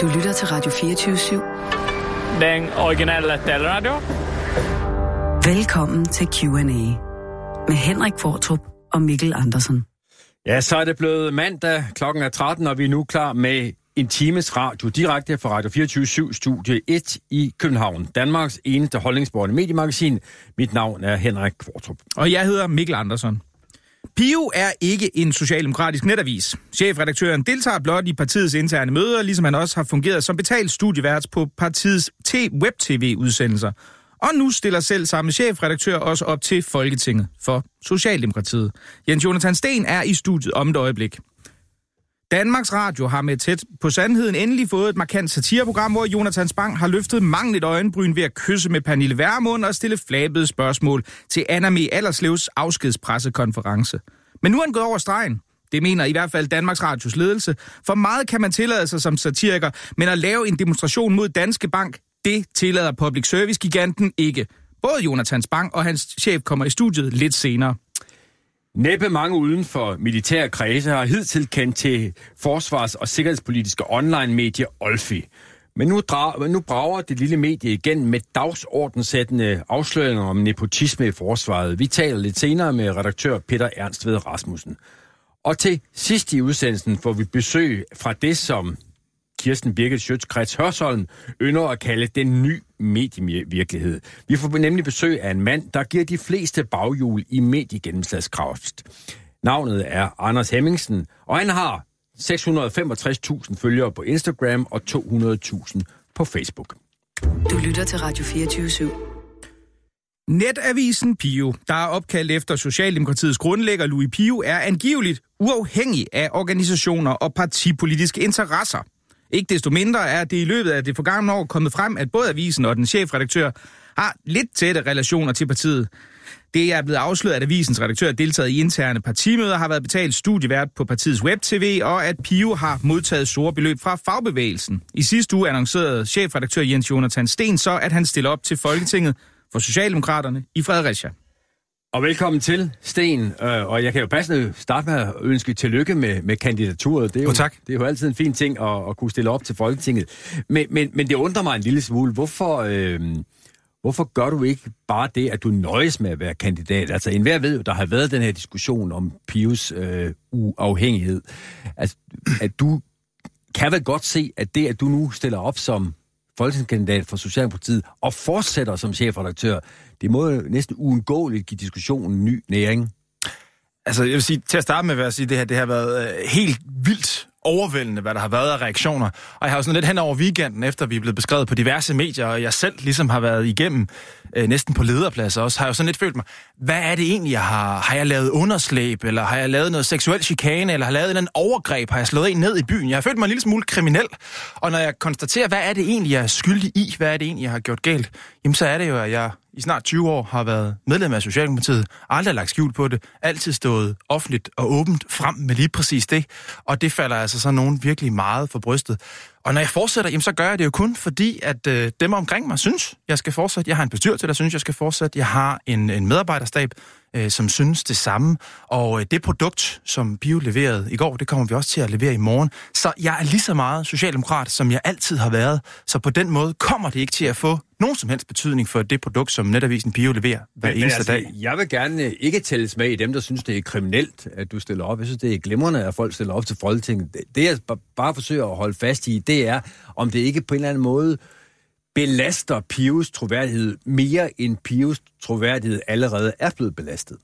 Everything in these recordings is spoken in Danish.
Du lytter til Radio 24-7. Den originale taleradio. Velkommen til Q&A med Henrik Fortrup og Mikkel Andersen. Ja, så er det blevet mandag, klokken er 13, og vi er nu klar med en times radio direkte fra Radio 24 Studie 1 i København. Danmarks eneste holdningsborgende mediemagasin. Mit navn er Henrik Kvartrup. Og jeg hedder Mikkel Andersen. Pio er ikke en socialdemokratisk netavis. Chefredaktøren deltager blot i partiets interne møder, ligesom han også har fungeret som betalt studievært på partiets web-tv-udsendelser. Og nu stiller selv samme chefredaktør også op til Folketinget for Socialdemokratiet. Jens Jonathan Sten er i studiet om et øjeblik. Danmarks Radio har med tæt på sandheden endelig fået et markant satireprogram, hvor Jonathan Spang har løftet manglet øjenbryn ved at kysse med Pernille Værmund og stille flabede spørgsmål til Anna Me Allerslevs afskedspressekonference. Men nu er han gået over stregen. Det mener i hvert fald Danmarks Radios ledelse. For meget kan man tillade sig som satiriker, men at lave en demonstration mod Danske Bank, det tillader public service-giganten ikke. Både Jonathan Spang og hans chef kommer i studiet lidt senere. Næppe mange uden for militære kredse har hidtil kendt til forsvars- og sikkerhedspolitiske online-medie Olfi. Men nu, dra- nu brager det lille medie igen med dagsordensættende afsløringer om nepotisme i forsvaret. Vi taler lidt senere med redaktør Peter Ernst ved Rasmussen. Og til sidst i udsendelsen får vi besøg fra det, som Kirsten Birgit Schøtz-Krets Hørsholm ynder at kalde den ny medievirkelighed. Vi får nemlig besøg af en mand, der giver de fleste baghjul i mediegennemslagskraft. Navnet er Anders Hemmingsen, og han har 665.000 følgere på Instagram og 200.000 på Facebook. Du lytter til Radio 24-7. Netavisen Pio, der er opkaldt efter Socialdemokratiets grundlægger Louis Pio, er angiveligt uafhængig af organisationer og partipolitiske interesser. Ikke desto mindre er det i løbet af det forgangne år kommet frem, at både avisen og den chefredaktør har lidt tætte relationer til partiet. Det er blevet afsløret, at avisens redaktør deltaget i interne partimøder, har været betalt studievært på partiets web-tv, og at Pio har modtaget store beløb fra fagbevægelsen. I sidste uge annoncerede chefredaktør Jens Jonathan Sten så, at han stiller op til Folketinget for Socialdemokraterne i Fredericia. Og velkommen til, Sten. Øh, og jeg kan jo passende starte med at ønske tillykke med, med kandidaturet. Det er jo, tak. Det er jo altid en fin ting at, at kunne stille op til Folketinget. Men, men, men det undrer mig en lille smule. Hvorfor, øh, hvorfor gør du ikke bare det, at du nøjes med at være kandidat? Altså, enhver ved jo, der har været den her diskussion om Pius øh, uafhængighed. Altså, at du kan vel godt se, at det, at du nu stiller op som folketingskandidat for Socialdemokratiet og fortsætter som chefredaktør, det må jo næsten uundgåeligt give diskussionen ny næring. Altså, jeg vil sige, til at starte med vil jeg sige, det her, det har været øh, helt vildt overvældende, hvad der har været af reaktioner. Og jeg har jo sådan lidt hen over weekenden, efter vi er blevet beskrevet på diverse medier, og jeg selv ligesom har været igennem, øh, næsten på lederpladser også, har jeg jo sådan lidt følt mig, hvad er det egentlig, jeg har? Har jeg lavet underslæb, eller har jeg lavet noget seksuel chikane, eller har jeg lavet en eller anden overgreb, har jeg slået en ned i byen? Jeg har følt mig en lille smule kriminel, og når jeg konstaterer, hvad er det egentlig, jeg er skyldig i, hvad er det egentlig, jeg har gjort galt, jamen så er det jo, at jeg i snart 20 år har været medlem af Socialdemokratiet, aldrig lagt skjul på det, altid stået offentligt og åbent frem med lige præcis det, og det falder altså så nogen virkelig meget for brystet. Og når jeg fortsætter, jamen så gør jeg det jo kun fordi, at øh, dem omkring mig synes, jeg skal fortsætte. Jeg har en bestyrelse, der synes, jeg skal fortsætte. Jeg har en, en medarbejderstab, øh, som synes det samme. Og øh, det produkt, som Bio leverede i går, det kommer vi også til at levere i morgen. Så jeg er lige så meget socialdemokrat, som jeg altid har været. Så på den måde kommer det ikke til at få nogen som helst betydning for det produkt, som netavisen Bio leverer hver Men- men eneste altså, dag. Jeg vil gerne øh, ikke tælles med i dem, der synes, det er kriminelt, at du stiller op. Jeg synes, det er glimrende, at folk stiller op til Folketinget. Det, jeg ba- bare forsøger at holde fast i, det er, om det ikke på en eller anden måde belaster Pius troværdighed mere, end Pius troværdighed allerede er blevet belastet.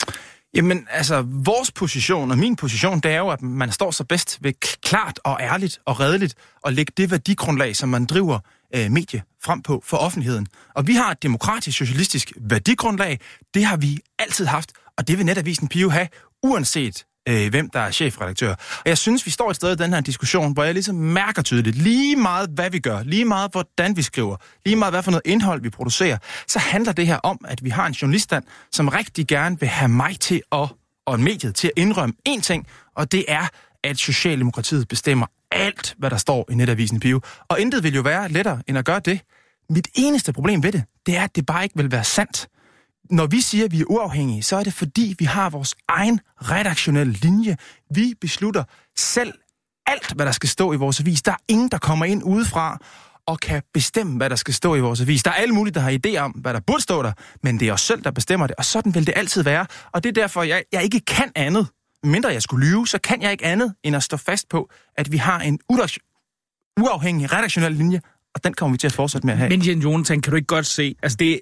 Jamen, altså, vores position og min position, det er jo, at man står så bedst ved klart og ærligt og redeligt at lægge det værdigrundlag, som man driver øh, medie frem på for offentligheden. Og vi har et demokratisk, socialistisk værdigrundlag. Det har vi altid haft, og det vil netavisen Pio have, uanset øh, hvem der er chefredaktør. Og jeg synes, vi står et sted i den her diskussion, hvor jeg ligesom mærker tydeligt, lige meget hvad vi gør, lige meget hvordan vi skriver, lige meget hvad for noget indhold vi producerer, så handler det her om, at vi har en journaliststand, som rigtig gerne vil have mig til at, og mediet til at indrømme én ting, og det er, at Socialdemokratiet bestemmer alt, hvad der står i netavisen Pio. Og intet vil jo være lettere end at gøre det. Mit eneste problem ved det, det er, at det bare ikke vil være sandt. Når vi siger, at vi er uafhængige, så er det fordi, vi har vores egen redaktionelle linje. Vi beslutter selv alt, hvad der skal stå i vores avis. Der er ingen, der kommer ind udefra og kan bestemme, hvad der skal stå i vores avis. Der er alle mulige, der har idé om, hvad der burde stå der, men det er os selv, der bestemmer det, og sådan vil det altid være. Og det er derfor, jeg, jeg ikke kan andet, mindre jeg skulle lyve, så kan jeg ikke andet, end at stå fast på, at vi har en uafhængig redaktionel linje, og den kommer vi til at fortsætte med at have. Men Jens Jonathan, kan du ikke godt se, altså det,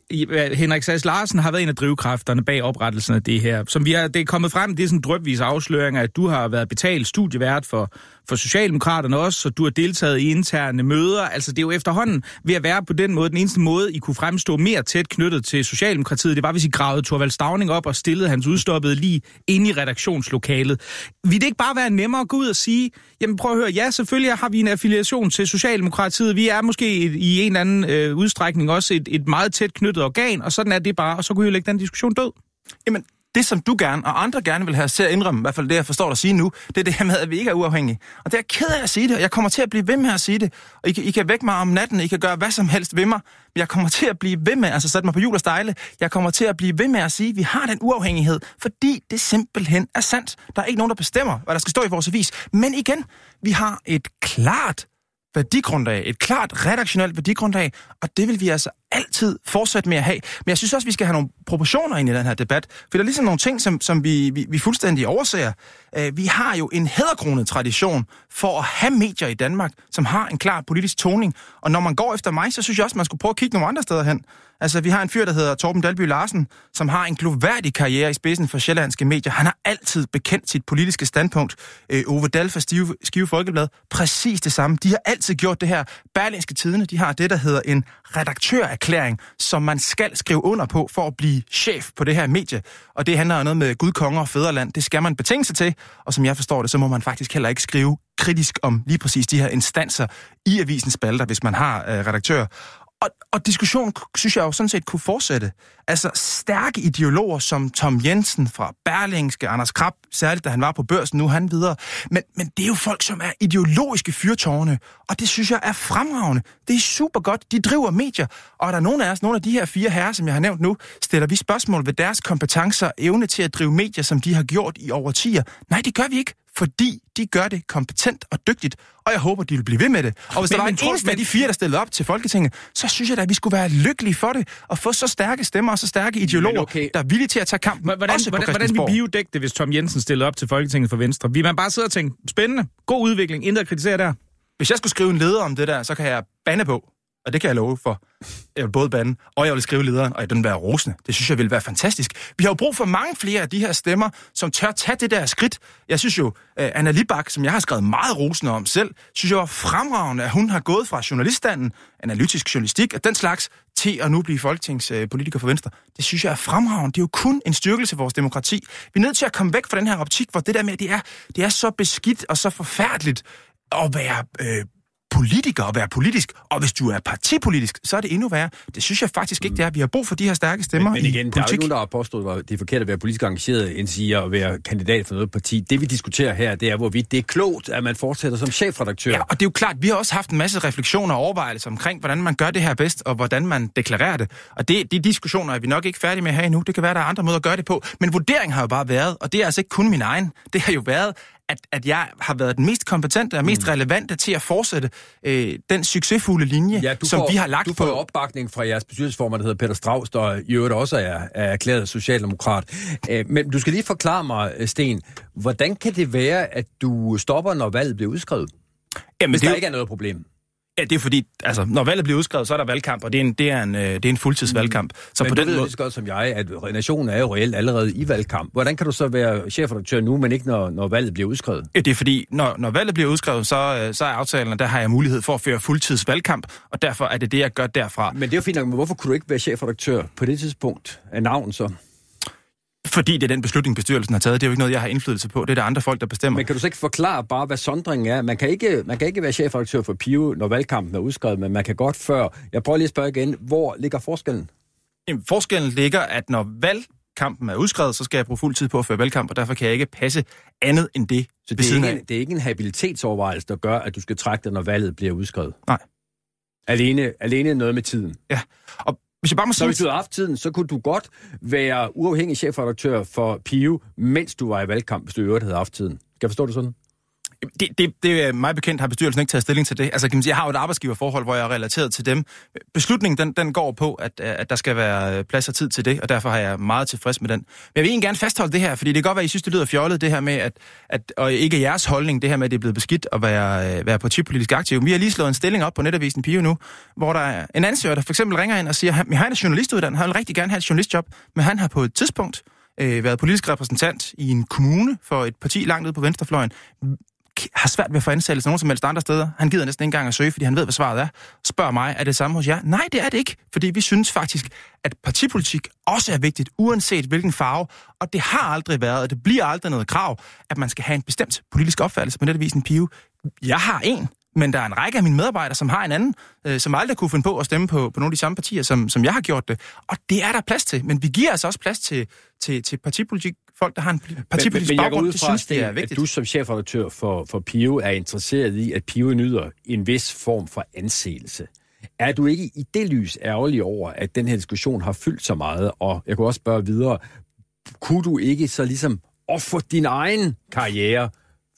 Henrik Sass Larsen har været en af drivkræfterne bag oprettelsen af det her. Som vi har, det er kommet frem, det er sådan drøbvis afsløring, at du har været betalt studievært for, for Socialdemokraterne også, og du har deltaget i interne møder. Altså det er jo efterhånden ved at være på den måde, den eneste måde, I kunne fremstå mere tæt knyttet til Socialdemokratiet, det var, hvis I gravede Thorvald Stavning op og stillede hans udstoppede lige ind i redaktionslokalet. Vil det ikke bare være nemmere at gå ud og sige, jamen prøv at høre, ja, selvfølgelig har vi en affiliation til Socialdemokratiet, vi er måske i en eller anden øh, udstrækning også et, et meget tæt knyttet organ, og sådan er det bare, og så kunne vi jo lægge den diskussion død. Jamen, det, som du gerne, og andre gerne vil have til at indrømme, i hvert fald det, jeg forstår dig sige nu, det er det her med, at vi ikke er uafhængige. Og det er ked af at sige det, og jeg kommer til at blive ved med at sige det. Og I, I kan vække mig om natten, I kan gøre hvad som helst ved mig, men jeg kommer til at blive ved med, altså sætte mig på jul og stejle, jeg kommer til at blive ved med at sige, at vi har den uafhængighed, fordi det simpelthen er sandt. Der er ikke nogen, der bestemmer, hvad der skal stå i vores avis. Men igen, vi har et klart værdigrundlag, et klart redaktionelt værdigrundlag, og det vil vi altså altid fortsætte med at have. Men jeg synes også, vi skal have nogle proportioner ind i den her debat, for der er ligesom nogle ting, som, som vi, vi, vi fuldstændig overser. Øh, vi har jo en hæderkronet tradition for at have medier i Danmark, som har en klar politisk toning, og når man går efter mig, så synes jeg også, man skulle prøve at kigge nogle andre steder hen. Altså, vi har en fyr, der hedder Torben Dalby Larsen, som har en gloværdig karriere i spidsen for sjællandske medier. Han har altid bekendt sit politiske standpunkt. Øh, Ove Dahl fra Skive, Skive Folkeblad, præcis det samme. De har altid gjort det her. Berlingske Tidene, de har det, der hedder en redaktørerklæring, som man skal skrive under på for at blive chef på det her medie. Og det handler jo noget med Gud, konger og fædreland. Det skal man betinge sig til, og som jeg forstår det, så må man faktisk heller ikke skrive kritisk om lige præcis de her instanser i avisens spalter, hvis man har øh, redaktør. Og, og diskussionen, synes jeg jo sådan set kunne fortsætte. Altså stærke ideologer som Tom Jensen fra Berlingske, Anders Krab, særligt da han var på børsen, nu han videre. Men, men det er jo folk, som er ideologiske fyrtårne, og det synes jeg er fremragende. Det er super godt. De driver medier, og er der nogen af os, nogle af de her fire herrer, som jeg har nævnt nu, stiller vi spørgsmål ved deres kompetencer og evne til at drive medier, som de har gjort i over tiger? Nej, det gør vi ikke fordi de gør det kompetent og dygtigt, og jeg håber, de vil blive ved med det. Og hvis men, der var en eneste af de fire, der stillede op til Folketinget, så synes jeg da, at vi skulle være lykkelige for det, og få så stærke stemmer og så stærke ideologer, okay. der er villige til at tage kampen, hvordan, også hvordan, hvordan vil vi dække det, hvis Tom Jensen stillede op til Folketinget for Venstre? Vi man bare sidde og tænke, spændende, god udvikling, intet at kritisere der. Hvis jeg skulle skrive en leder om det der, så kan jeg bande på, og det kan jeg love for. Jeg vil både bande, og jeg vil skrive lederen, og den vil være rosende. Det synes jeg vil være fantastisk. Vi har jo brug for mange flere af de her stemmer, som tør tage det der skridt. Jeg synes jo, øh, Anna Libak, som jeg har skrevet meget rosende om selv, synes jeg var fremragende, at hun har gået fra journaliststanden, analytisk journalistik og den slags, til at nu blive folketingspolitiker for Venstre. Det synes jeg er fremragende. Det er jo kun en styrkelse af vores demokrati. Vi er nødt til at komme væk fra den her optik, hvor det der med, at det er, det er så beskidt og så forfærdeligt at være øh, politiker og være politisk, og hvis du er partipolitisk, så er det endnu værre. Det synes jeg faktisk ikke, det er. Vi har brug for de her stærke stemmer Men, men igen, i der er jo ikke nogen, der har påstået, at det er forkert at være politisk engageret, end siger at være kandidat for noget parti. Det vi diskuterer her, det er, hvorvidt det er klogt, at man fortsætter som chefredaktør. Ja, og det er jo klart, vi har også haft en masse refleksioner og overvejelser omkring, hvordan man gør det her bedst, og hvordan man deklarerer det. Og det, de diskussioner er vi nok ikke færdige med at have endnu. Det kan være, der er andre måder at gøre det på. Men vurderingen har jo bare været, og det er altså ikke kun min egen, det har jo været, at, at jeg har været den mest kompetente og mest mm. relevante til at fortsætte øh, den succesfulde linje, ja, som får, vi har lagt du får på. opbakning fra jeres bestyrelsesformand, der hedder Peter Strauss, der i øvrigt også er, er erklæret socialdemokrat. Øh, men du skal lige forklare mig, Sten, hvordan kan det være, at du stopper, når valget bliver udskrevet? Jamen, hvis det der jo... ikke er noget problem. Ja, det er fordi, altså, når valget bliver udskrevet, så er der valgkamp, og det er en, det er en, øh, det er en fuldtidsvalgkamp. Så Men på den ved måde... lige godt som jeg, at nationen er jo reelt allerede i valgkamp. Hvordan kan du så være chefredaktør nu, men ikke når, når valget bliver udskrevet? Ja, det er fordi, når, når valget bliver udskrevet, så, øh, så er aftalen, der har jeg mulighed for at føre fuldtidsvalgkamp, og derfor er det det, jeg gør derfra. Men det er jo fint nok, men hvorfor kunne du ikke være chefredaktør på det tidspunkt af navn så? Fordi det er den beslutning, bestyrelsen har taget. Det er jo ikke noget, jeg har indflydelse på. Det er der andre folk, der bestemmer. Men kan du så ikke forklare bare, hvad sondringen er? Man kan ikke, man kan ikke være chefredaktør for Pio, når valgkampen er udskrevet, men man kan godt før. Jeg prøver lige at spørge igen. Hvor ligger forskellen? Jamen, forskellen ligger, at når valgkampen er udskrevet, så skal jeg bruge fuld tid på at føre valgkamp, og derfor kan jeg ikke passe andet end det. Så det er, ikke en, det er ikke en habilitetsovervejelse, der gør, at du skal trække dig, når valget bliver udskrevet? Nej. Alene, alene noget med tiden? Ja, og hvis jeg bare må sige... Så hvis du havde haft tiden, så kunne du godt være uafhængig chefredaktør for Pio, mens du var i valgkamp, hvis du i øvrigt havde haft tiden. Kan jeg forstå det sådan? Det, det, det er mig bekendt, har bestyrelsen ikke taget stilling til det. Altså, kan man sige, jeg har jo et arbejdsgiverforhold, hvor jeg er relateret til dem. Beslutningen, den, den går på, at, at der skal være plads og tid til det, og derfor har jeg meget tilfreds med den. Men jeg vil egentlig gerne fastholde det her, fordi det kan godt være, at I synes, det lyder fjollet, det her med, at, at og ikke jeres holdning, det her med, at det er blevet beskidt at være, øh, være partipolitisk aktiv. Vi har lige slået en stilling op på netavisen Pio nu, hvor der er en ansøger, der for eksempel ringer ind og siger, at han er journalistuddannet, han vil rigtig gerne have et journalistjob, men han har på et tidspunkt øh, været politisk repræsentant i en kommune for et parti langt ude på venstrefløjen, har svært ved at få ansættelse nogen som helst andre steder. Han gider næsten ikke engang at søge, fordi han ved, hvad svaret er. Spørg mig, er det samme hos jer? Nej, det er det ikke, fordi vi synes faktisk, at partipolitik også er vigtigt, uanset hvilken farve. Og det har aldrig været, og det bliver aldrig noget krav, at man skal have en bestemt politisk opfattelse på netavisen Pio. Jeg har en, men der er en række af mine medarbejdere, som har en anden, øh, som aldrig kunne finde på at stemme på, på nogle af de samme partier, som, som jeg har gjort det. Og det er der plads til. Men vi giver altså også plads til, til, til partipolitik, folk, der har en partipolitisk men, men baggrund. det synes, det er vigtigt. at du som chefredaktør for, for Pio er interesseret i, at Pio nyder en vis form for anseelse. Er du ikke i det lys ærgerlig over, at den her diskussion har fyldt så meget? Og jeg kunne også spørge videre, kunne du ikke så ligesom ofre din egen karriere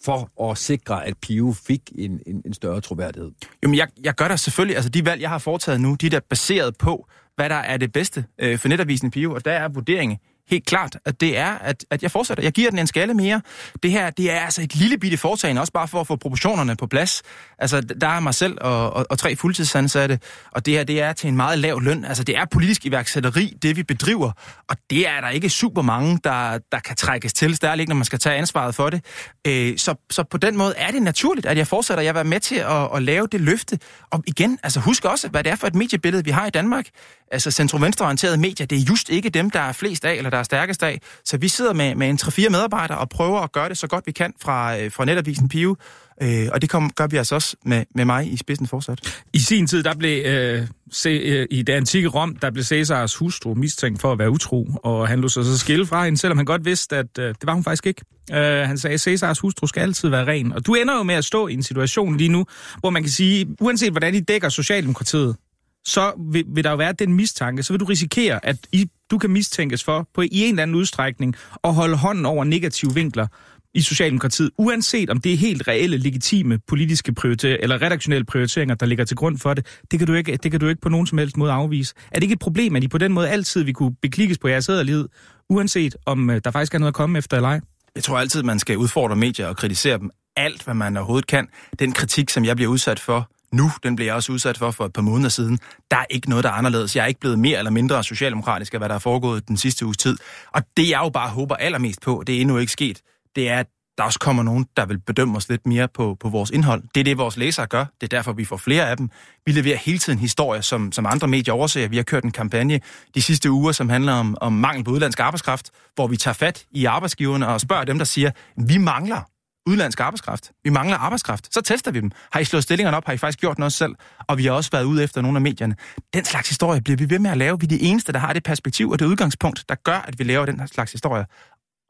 for at sikre, at Pio fik en, en, en større troværdighed? Jamen, jeg, jeg gør det selvfølgelig. Altså, de valg, jeg har foretaget nu, de er baseret på, hvad der er det bedste øh, for netavisen Pio, og der er vurderingen helt klart, at det er, at, at jeg fortsætter. Jeg giver den en skalle mere. Det her, det er altså et lille bitte foretagende, også bare for at få proportionerne på plads. Altså, der er mig selv og, og, og tre fuldtidsansatte, og det her, det er til en meget lav løn. Altså, det er politisk iværksætteri, det vi bedriver, og det er der ikke super mange, der, der kan trækkes til, ikke, når man skal tage ansvaret for det. Øh, så, så på den måde er det naturligt, at jeg fortsætter. Jeg vil med til at, at lave det løfte. Og igen, altså husk også, hvad det er for et mediebillede, vi har i Danmark altså centrum-venstreorienterede medier, det er just ikke dem, der er flest af, eller der er stærkest af. Så vi sidder med, med en 3-4 medarbejdere og prøver at gøre det så godt vi kan fra, øh, fra netavisen Pio. Øh, og det kom, gør vi altså også med, med mig i spidsen fortsat. I sin tid, der blev øh, se, øh, i det antikke Rom, der blev Cæsars hustru mistænkt for at være utro, og han lå sig så skille fra hende, selvom han godt vidste, at øh, det var hun faktisk ikke. Øh, han sagde, at Cæsars hustru skal altid være ren. Og du ender jo med at stå i en situation lige nu, hvor man kan sige, uanset hvordan I dækker Socialdemokratiet, så vil, vil der jo være den mistanke, så vil du risikere, at I, du kan mistænkes for på i en eller anden udstrækning at holde hånden over negative vinkler i Socialdemokratiet, uanset om det er helt reelle, legitime politiske prioriteringer eller redaktionelle prioriteringer, der ligger til grund for det. Det kan, du ikke, det kan du ikke på nogen som helst måde afvise. Er det ikke et problem, at I på den måde altid vi kunne beklikkes på jeres æderlighed, uanset om øh, der faktisk er noget at komme efter eller ej? Jeg tror altid, man skal udfordre medier og kritisere dem alt, hvad man overhovedet kan. Den kritik, som jeg bliver udsat for, nu, den blev jeg også udsat for for et par måneder siden. Der er ikke noget, der er anderledes. Jeg er ikke blevet mere eller mindre socialdemokratisk af, hvad der er foregået den sidste uges tid. Og det, jeg jo bare håber allermest på, det er endnu ikke sket, det er, at der også kommer nogen, der vil bedømme os lidt mere på, på vores indhold. Det er det, vores læsere gør. Det er derfor, vi får flere af dem. Vi leverer hele tiden historier, som, som andre medier overser. Vi har kørt en kampagne de sidste uger, som handler om, om mangel på udlandsk arbejdskraft, hvor vi tager fat i arbejdsgiverne og spørger dem, der siger, vi mangler udlandsk arbejdskraft. Vi mangler arbejdskraft. Så tester vi dem. Har I slået stillingerne op? Har I faktisk gjort noget selv? Og vi har også været ude efter nogle af medierne. Den slags historie bliver vi ved med at lave. Vi er de eneste, der har det perspektiv og det udgangspunkt, der gør, at vi laver den slags historie.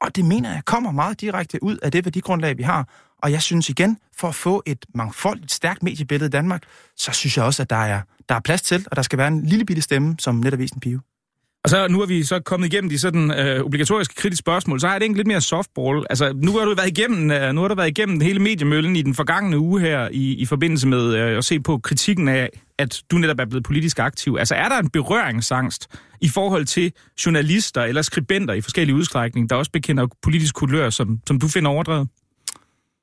Og det mener jeg kommer meget direkte ud af det værdigrundlag, vi har. Og jeg synes igen, for at få et mangfoldigt, stærkt mediebillede i Danmark, så synes jeg også, at der er, der er plads til, og der skal være en lille bitte stemme, som netavisen Pio. Og så nu er vi så kommet igennem de sådan øh, obligatoriske kritiske spørgsmål, så har jeg det egentlig lidt mere softball. Altså, nu har du været igennem, øh, nu har du været igennem hele mediemøllen i den forgangne uge her i, i forbindelse med øh, at se på kritikken af, at du netop er blevet politisk aktiv. Altså, er der en berøringsangst i forhold til journalister eller skribenter i forskellige udstrækning, der også bekender politisk kulør, som, som du finder overdrevet?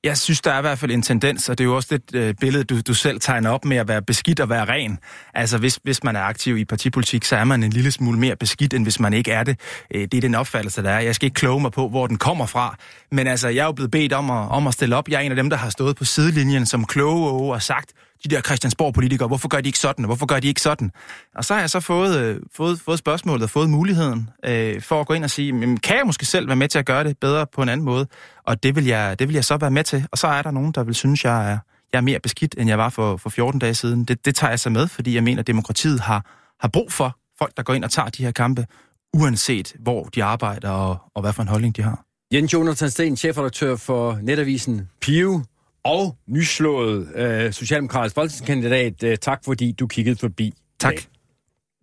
Jeg synes, der er i hvert fald en tendens, og det er jo også det øh, billede, du, du selv tegner op med at være beskidt og være ren. Altså, hvis, hvis man er aktiv i partipolitik, så er man en lille smule mere beskidt, end hvis man ikke er det. Øh, det er den opfattelse, der er. Jeg skal ikke kloge mig på, hvor den kommer fra. Men altså, jeg er jo blevet bedt om at, om at stille op. Jeg er en af dem, der har stået på sidelinjen som kloge og sagt, de der Christiansborg-politikere, hvorfor gør de ikke sådan, og hvorfor gør de ikke sådan? Og så har jeg så fået, øh, fået, fået spørgsmålet og fået muligheden øh, for at gå ind og sige, men kan jeg måske selv være med til at gøre det bedre på en anden måde? Og det vil jeg, det vil jeg så være med til. Og så er der nogen, der vil synes, jeg er, jeg er mere beskidt, end jeg var for, for 14 dage siden. Det, det tager jeg så med, fordi jeg mener, at demokratiet har, har brug for folk, der går ind og tager de her kampe, uanset hvor de arbejder og, og hvad for en holdning de har. Jens Jonathan Sten, chefredaktør for netavisen Pio og nyslået øh, socialdemokratisk folketingskandidat. Øh, tak fordi du kiggede forbi. Tak.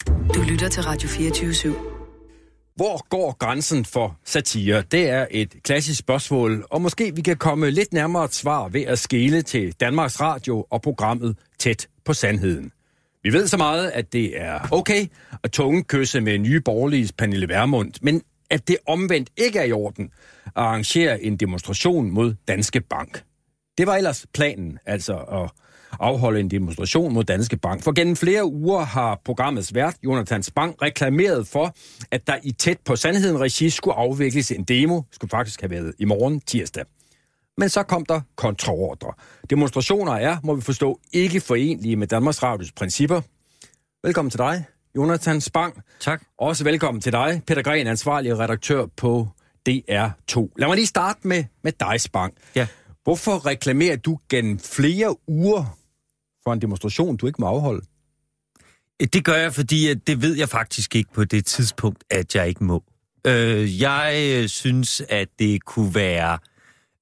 Du lytter til Radio 24 /7. Hvor går grænsen for satire? Det er et klassisk spørgsmål, og måske vi kan komme lidt nærmere et svar ved at skele til Danmarks Radio og programmet Tæt på Sandheden. Vi ved så meget, at det er okay at tungekysse med nye borgerlige Pernille Vermund, men at det omvendt ikke er i orden at arrangere en demonstration mod Danske Bank. Det var ellers planen, altså at afholde en demonstration mod Danske Bank. For gennem flere uger har programmets vært, Jonathan Spang, reklameret for, at der i tæt på sandheden regi skulle afvikles en demo, skulle faktisk have været i morgen tirsdag. Men så kom der kontraordre. Demonstrationer er, må vi forstå, ikke forenlige med Danmarks Radios principper. Velkommen til dig, Jonathan Spang. Tak. Også velkommen til dig, Peter Gren, ansvarlig redaktør på DR2. Lad mig lige starte med, med dig, Spang. Ja. Hvorfor reklamerer du gennem flere uger for en demonstration, du ikke må afholde? Det gør jeg, fordi at det ved jeg faktisk ikke på det tidspunkt, at jeg ikke må. Øh, jeg øh, synes, at det kunne være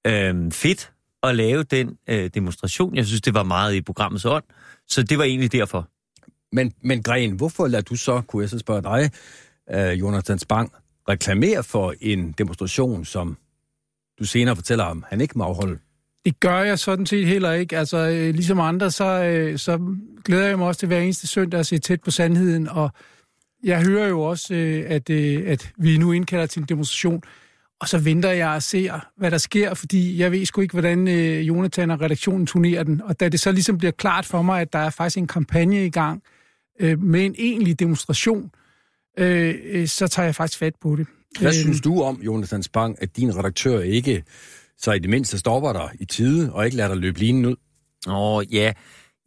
øh, fedt at lave den øh, demonstration. Jeg synes, det var meget i programmets ånd, så det var egentlig derfor. Men, men Gren, hvorfor lader du så, kunne jeg så spørge dig, øh, Jonathan Spang, reklamere for en demonstration, som du senere fortæller om, han ikke må afholde? Det gør jeg sådan set heller ikke. Altså, øh, ligesom andre, så, øh, så glæder jeg mig også til hver eneste søndag at se tæt på sandheden, og jeg hører jo også, øh, at, at vi nu indkalder til en demonstration, og så venter jeg og ser, hvad der sker, fordi jeg ved sgu ikke, hvordan Jonathan og redaktionen turnerer den. Og da det så ligesom bliver klart for mig, at der er faktisk en kampagne i gang med en egentlig demonstration, så tager jeg faktisk fat på det. Hvad synes du om, Jonathan Spang, at din redaktør ikke så i det mindste stopper dig i tide, og ikke lader dig løbe linen ud? Åh, ja.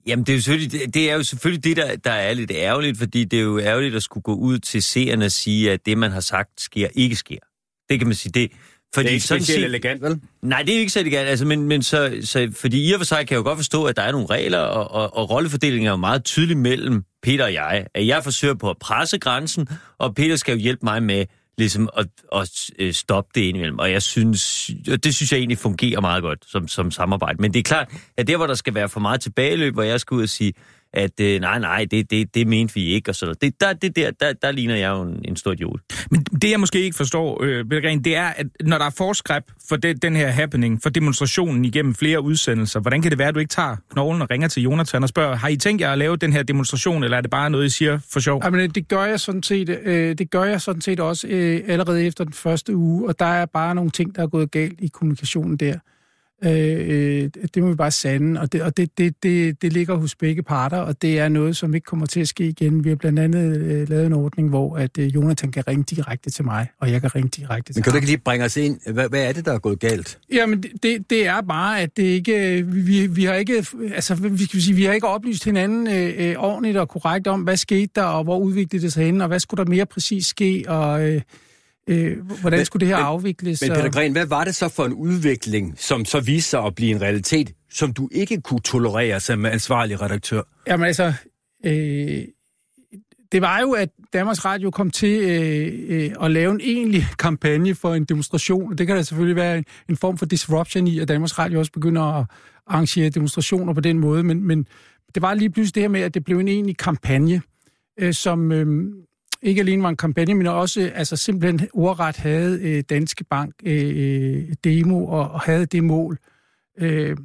Jamen, det er, jo selvfølgelig, det, det er jo selvfølgelig det, der, der er lidt ærgerligt, fordi det er jo ærgerligt at skulle gå ud til seerne og sige, at det, man har sagt, sker, ikke sker. Det kan man sige. Det, fordi Det er ikke sådan specielt set- elegant, vel? Nej, det er ikke så elegant, altså, men, men så, så, fordi i og for sig kan jeg jo godt forstå, at der er nogle regler, og, og, og rollefordelingen er jo meget tydelig mellem Peter og jeg. At jeg forsøger på at presse grænsen, og Peter skal jo hjælpe mig med ligesom at, at øh, stoppe det indimellem. Og jeg synes, og det synes jeg egentlig fungerer meget godt som, som samarbejde. Men det er klart, at der, hvor der skal være for meget tilbageløb, hvor jeg skal ud og sige, at øh, nej, nej, det, det, det mente vi ikke, og sådan noget. Det, der, det der, der, der ligner jeg jo en, en stor idiot. Men det, jeg måske ikke forstår, øh, Belgren, det er, at når der er forskræb for det, den her happening, for demonstrationen igennem flere udsendelser, hvordan kan det være, at du ikke tager knoglen og ringer til Jonathan og spørger, har I tænkt jer at lave den her demonstration, eller er det bare noget, I siger for sjov? Jamen, det gør jeg sådan set, øh, det gør jeg sådan set også øh, allerede efter den første uge, og der er bare nogle ting, der er gået galt i kommunikationen der. Øh, øh, det må vi bare sande, og, det, og det, det, det, det ligger hos begge parter, og det er noget, som ikke kommer til at ske igen. Vi har blandt andet øh, lavet en ordning, hvor at øh, Jonathan kan ringe direkte til mig, og jeg kan ringe direkte til Men kan du ikke lige bringe os ind? Hvad, hvad er det, der er gået galt? Jamen, det- det, er bare, at det ikke, vi, vi har ikke, altså, vi, skal sige, vi har ikke oplyst hinanden øh, øh, ordentligt og korrekt om, hvad skete der, og hvor udviklede det sig hen, og hvad skulle der mere præcis ske, og øh, øh, hvordan Men- skulle det her men- afvikles. Men Peter Gren, hvad var det så for en udvikling, som så viste sig at blive en realitet, som du ikke kunne tolerere som ansvarlig redaktør? Jamen altså, øh, det var jo, at Danmarks Radio kom til øh, øh, at lave en egentlig kampagne for en demonstration, og det kan der selvfølgelig være en, en form for disruption i, at Danmarks Radio også begynder at arrangere demonstrationer på den måde, men, men det var lige pludselig det her med, at det blev en egentlig kampagne, øh, som øh, ikke alene var en kampagne, men også altså simpelthen ordret havde øh, Danske Bank øh, øh, demo og, og havde det mål, øh,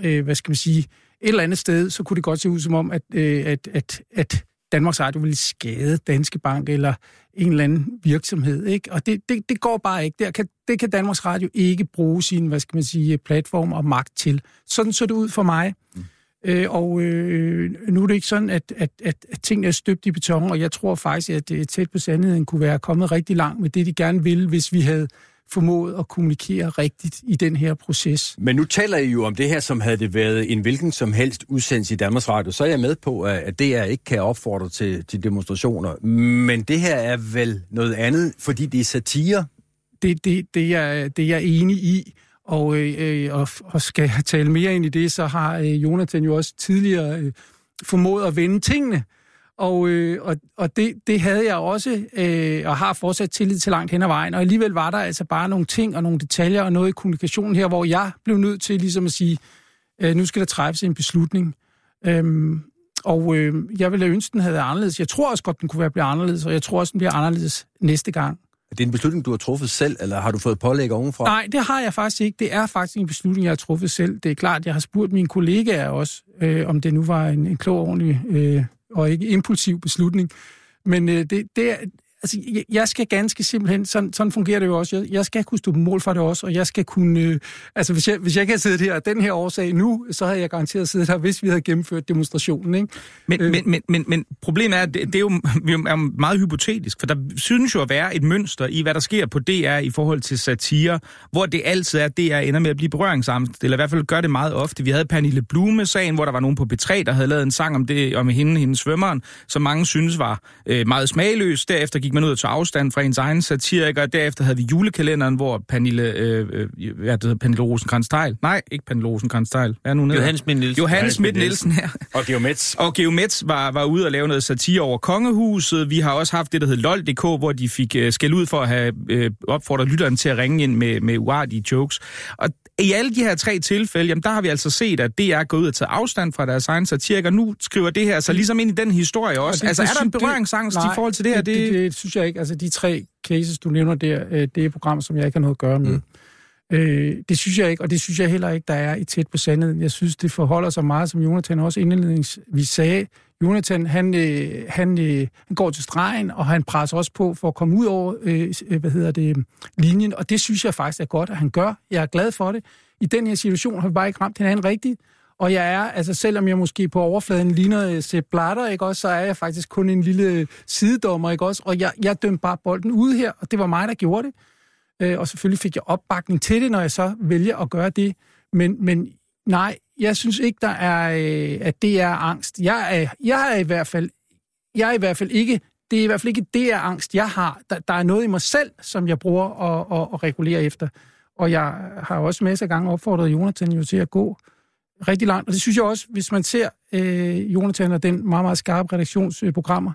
øh, hvad skal man sige, et eller andet sted, så kunne det godt se ud som om, at, øh, at, at, at Danmarks Radio ville skade Danske Bank eller en eller anden virksomhed. Ikke? Og det, det, det går bare ikke. Det kan, det kan Danmarks Radio ikke bruge sin, hvad skal man sige, platform og magt til. Sådan så det ud for mig. Mm. Øh, og øh, nu er det ikke sådan, at, at, at, at tingene er støbt i beton, og jeg tror faktisk, at øh, tæt på sandheden kunne være kommet rigtig langt med det, de gerne ville, hvis vi havde formået at kommunikere rigtigt i den her proces. Men nu taler I jo om det her, som havde det været en hvilken som helst udsendelse i Danmarks Radio. Så er jeg med på, at DR ikke kan opfordre til, til demonstrationer. Men det her er vel noget andet, fordi det er satire. det, det, det, er, det er jeg enig i. Og, øh, øh, og, og skal jeg tale mere ind i det, så har øh, Jonathan jo også tidligere øh, formået at vende tingene. Og, øh, og, og det, det havde jeg også, øh, og har fortsat tillid til langt hen ad vejen. Og alligevel var der altså bare nogle ting og nogle detaljer og noget i kommunikationen her, hvor jeg blev nødt til ligesom at sige, øh, nu skal der træffes en beslutning. Øhm, og øh, jeg ville ønske, den havde været anderledes. Jeg tror også godt, den kunne være blevet anderledes, og jeg tror også, den bliver anderledes næste gang. Er det en beslutning, du har truffet selv, eller har du fået pålæg ovenfra? Nej, det har jeg faktisk ikke. Det er faktisk en beslutning, jeg har truffet selv. Det er klart, jeg har spurgt mine kollegaer også, øh, om det nu var en, en klog, ordentlig øh, og ikke impulsiv beslutning. Men øh, det, det er, altså, jeg- jeg skal ganske simpelthen, sådan, sådan fungerer det jo også, jeg, jeg skal kunne stå på mål for det også, og jeg skal kunne, øh, altså hvis jeg, hvis jeg kan sidde her af den her årsag nu, så havde jeg garanteret siddet her, hvis vi havde gennemført demonstrationen, ikke? Men, Øh. men, men, men, men problemet er, at det, det er jo er meget hypotetisk, for der synes jo at være et mønster i, hvad der sker på DR i forhold til satire, hvor det altid er, at DR ender med at blive berøringsangst, eller i hvert fald gør det meget ofte. Vi havde Pernille Blume-sagen, hvor der var nogen på B3, der havde lavet en sang om det, om hende, hendes svømmeren, som mange synes var øh, meget smagløs. Derefter gik man ud og tog afstand fra ens egen satiriker, derefter havde vi julekalenderen, hvor Pernille, øh, øh, hvad det hedder, Pernille rosenkrantz Nej, ikke Pernille rosenkrantz Hvad er nu Johannes Schmidt Nielsen. Johannes Schmidt Nielsen her. Og Geomets. Og Geomets var, var ude og lave noget satire over kongehuset. Vi har også haft det, der hed LOL.dk, hvor de fik øh, skæld ud for at have øh, opfordret lytteren til at ringe ind med, med uartige jokes. Og i alle de her tre tilfælde, jamen, der har vi altså set, at DR er gået ud og taget afstand fra deres egen satire, og nu skriver det her så ligesom ind i den historie også. Og altså, er der en berøringsangst nej, i forhold til det her? Det, det, det synes jeg ikke. Altså, de tre cases, du nævner der, øh, det er programmer, som jeg ikke har noget at gøre med. Mm. Øh, det synes jeg ikke, og det synes jeg heller ikke, der er i tæt på sandheden. Jeg synes, det forholder sig meget, som Jonathan også indledningsvis sagde. Jonathan, han, øh, han, øh, han går til stregen, og han presser også på for at komme ud over øh, øh, hvad hedder det, linjen, og det synes jeg faktisk er godt, at han gør. Jeg er glad for det. I den her situation har vi bare ikke ramt hinanden rigtigt, og jeg er, altså selvom jeg måske på overfladen ligner øh, Sepp Blatter, ikke også, så er jeg faktisk kun en lille øh, sidedommer, ikke også? Og jeg, jeg dømte bare bolden ud her, og det var mig, der gjorde det. Øh, og selvfølgelig fik jeg opbakning til det, når jeg så vælger at gøre det. Men, men nej, jeg synes ikke, der er, øh, at det er angst. Jeg er, jeg er i hvert fald, jeg er i hvert fald ikke, det er i hvert fald ikke det er angst, jeg har. Der, der er noget i mig selv, som jeg bruger at, at, at regulere efter. Og jeg har også masser af gange opfordret Jonathan jo til at gå rigtig langt. Og det synes jeg også, hvis man ser øh, Jonathan og den meget, meget skarpe redaktionsprogrammer,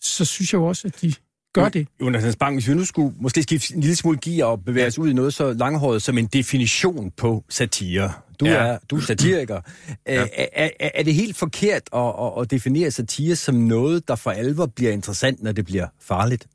så synes jeg jo også, at de gør det. Jonas Spang, hvis vi nu skulle måske skifte en lille smule gear og bevæge os ud i noget så langhåret som en definition på satire. Du, Ja. er, du er satiriker. Ja. Er, er, er, er det helt forkert at, at, at definere satire som noget, der for alvor bliver interessant, når det bliver farligt?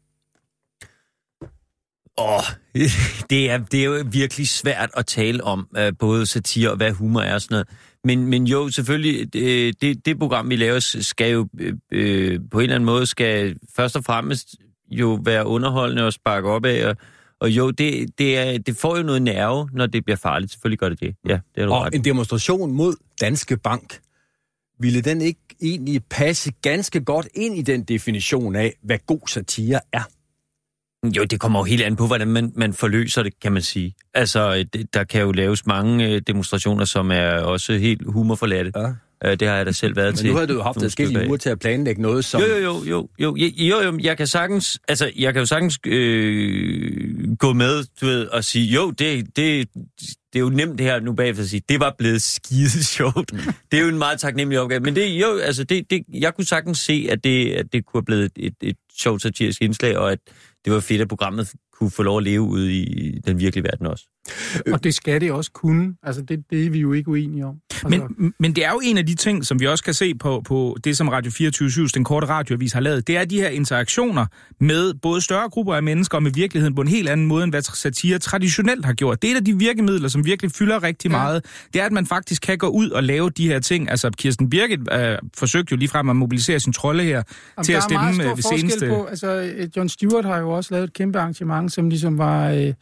Åh, det er, det er jo virkelig svært at tale om, uh, både satire og hvad humor er og sådan noget. Men, men jo, selvfølgelig, det, det, program, vi laver, skal jo øh, øh, på en eller anden måde, skal først og fremmest jo være underholdende og sparke op af. Og, og jo, det, det, er, det får jo noget nerve, når det bliver farligt. Selvfølgelig gør det det. Ja, det er Og ret. en demonstration mod Danske Bank, ville den ikke egentlig passe ganske godt ind i den definition af, hvad god satire er? Jo, det kommer jo helt an på, hvordan man, man forløser det, kan man sige. Altså, øh, det, der kan jo laves mange øh, demonstrationer, som er også helt humorforladte. Ja. Øh, det har jeg da selv været til. Men nu har du jo haft forskellige uger til at planlægge noget, som... Jo, jo, jo, jo, jo, jo, jo, jeg kan sagtens, altså, jeg kan jo sagtens øh, gå med, du ved, og sige, jo, det, det, det er jo nemt det her nu bagefter at sige, det var blevet skide sjovt. Det er jo en meget taknemmelig opgave. Men det, jo, altså, det, det, jeg kunne sagtens se, at det, at det kunne have blevet et, et, et sjovt satirisk indslag, og at det var fedt, at programmet kunne få lov at leve ude i den virkelige verden også. Og det skal det også kunne. Altså, det, det er vi jo ikke uenige om. Altså, Men, men det er jo en af de ting, som vi også kan se på, på det, som Radio 24 den korte radioavis har lavet. Det er de her interaktioner med både større grupper af mennesker og med virkeligheden på en helt anden måde, end hvad satire traditionelt har gjort. Det er et af de virkemidler, som virkelig fylder rigtig ja. meget. Det er, at man faktisk kan gå ud og lave de her ting. Altså, Kirsten Birgit øh, forsøgte jo ligefrem at mobilisere sin trolde her Jamen, til at stemme øh, ved forskel seneste... På, altså, øh, John Stewart har jo også lavet et kæmpe arrangement, som ligesom var øh,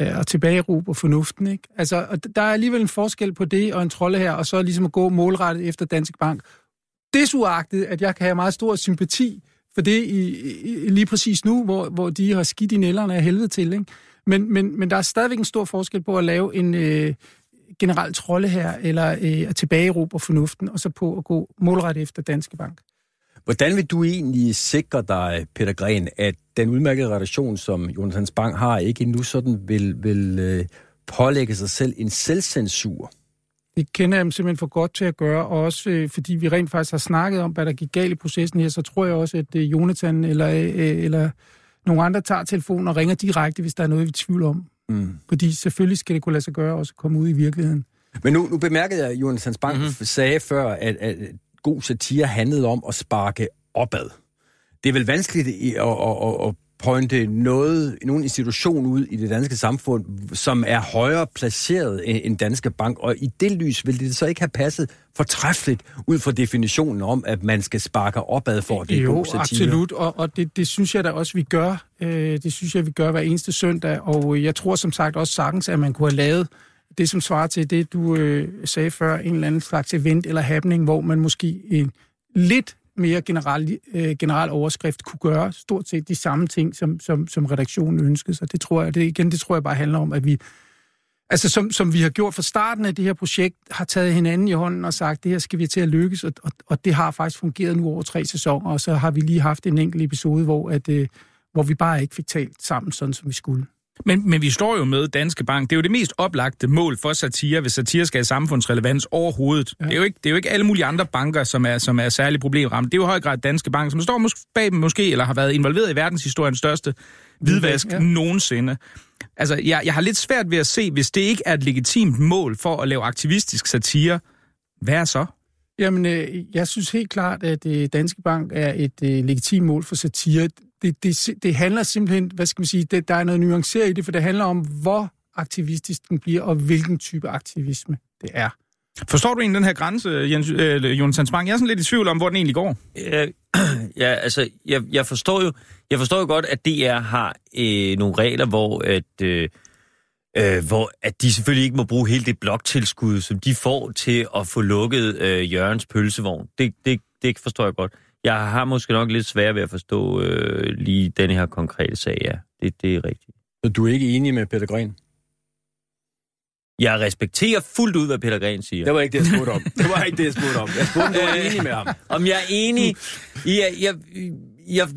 øh, at tilbagerupe fornuften. Ikke? Altså, og der er alligevel en forskel på det og en trolde her, og så ligesom at gå målrettet efter Danske Bank. Desuagtet, at jeg kan have meget stor sympati for det i, i, lige præcis nu, hvor, hvor de har skidt i nælderne af helvede til. Ikke? Men, men, men der er stadigvæk en stor forskel på at lave en øh, generel trolde her, eller øh, at tilbagerupe fornuften, og så på at gå målrettet efter Danske Bank. Hvordan vil du egentlig sikre dig, Peter Gren, at den udmærkede redaktion, som Jonas Bang har, ikke nu sådan vil, vil øh, pålægge sig selv en selvcensur? Det kender jeg dem simpelthen for godt til at gøre, og også øh, fordi vi rent faktisk har snakket om, hvad der gik galt i processen her, så tror jeg også, at øh, Jonathan eller, øh, eller nogle andre tager telefonen og ringer direkte, hvis der er noget, vi er i tvivl om. Mm. Fordi selvfølgelig skal det kunne lade sig gøre også at komme ud i virkeligheden. Men nu, nu bemærkede jeg, at Jonas Bang mm-hmm. sagde før, at, at god satire handlede om at sparke opad. Det er vel vanskeligt at, at, at, at pointe noget, nogen institution ud i det danske samfund, som er højere placeret end, Danske Bank, og i det lys vil det så ikke have passet fortræffeligt ud fra definitionen om, at man skal sparke opad for, det jo, absolut, og, og det, det synes jeg da også, vi gør. Øh, det synes jeg, vi gør hver eneste søndag, og øh, jeg tror som sagt også sagtens, at man kunne have lavet det, som svarer til det, du øh, sagde før, en eller anden slags event eller happening, hvor man måske en lidt mere general, øh, general overskrift kunne gøre stort set de samme ting, som, som, som redaktionen ønskede sig. Det tror jeg, det, igen, det tror jeg bare handler om, at vi, altså som, som vi har gjort fra starten af det her projekt, har taget hinanden i hånden og sagt, det her skal vi til at lykkes, og, og, og det har faktisk fungeret nu over tre sæsoner, og så har vi lige haft en enkelt episode, hvor, at, øh, hvor vi bare ikke fik talt sammen, sådan som vi skulle. Men, men vi står jo med Danske Bank. Det er jo det mest oplagte mål for satire, hvis satire skal have samfundsrelevans overhovedet. Ja. Det, er jo ikke, det er jo ikke alle mulige andre banker, som er, som er særlig problemramt. Det er jo i høj grad Danske Bank, som står mås- bag dem måske, eller har været involveret i verdenshistoriens største hvidvask ja. nogensinde. Altså, jeg, jeg har lidt svært ved at se, hvis det ikke er et legitimt mål for at lave aktivistisk satire, hvad er så? Jamen, øh, jeg synes helt klart, at øh, Danske Bank er et øh, legitimt mål for satire. Det, det, det handler simpelthen, hvad skal man sige, det, der er noget nuanceret i det, for det handler om, hvor aktivistisk den bliver, og hvilken type aktivisme det er. Forstår du egentlig den her grænse, Jens, øh, Jonathan Spang? Jeg er sådan lidt i tvivl om, hvor den egentlig går. Øh, ja, altså, jeg, jeg, forstår jo, jeg forstår jo godt, at DR har øh, nogle regler, hvor at, øh, øh, hvor at de selvfølgelig ikke må bruge hele det bloktilskud, som de får til at få lukket øh, Jørgens pølsevogn. Det, det, det forstår jeg godt. Jeg har måske nok lidt svært ved at forstå øh, lige denne her konkrete sag, ja. Det, det er rigtigt. Så du er ikke enig med Peter Gren? Jeg respekterer fuldt ud, hvad Peter Gren siger. Det var ikke det, jeg spurgte om. Det var ikke det, jeg spurgte om. Jeg spurgte, om du var enig med ham. Om jeg er enig... Jeg, jeg, jeg,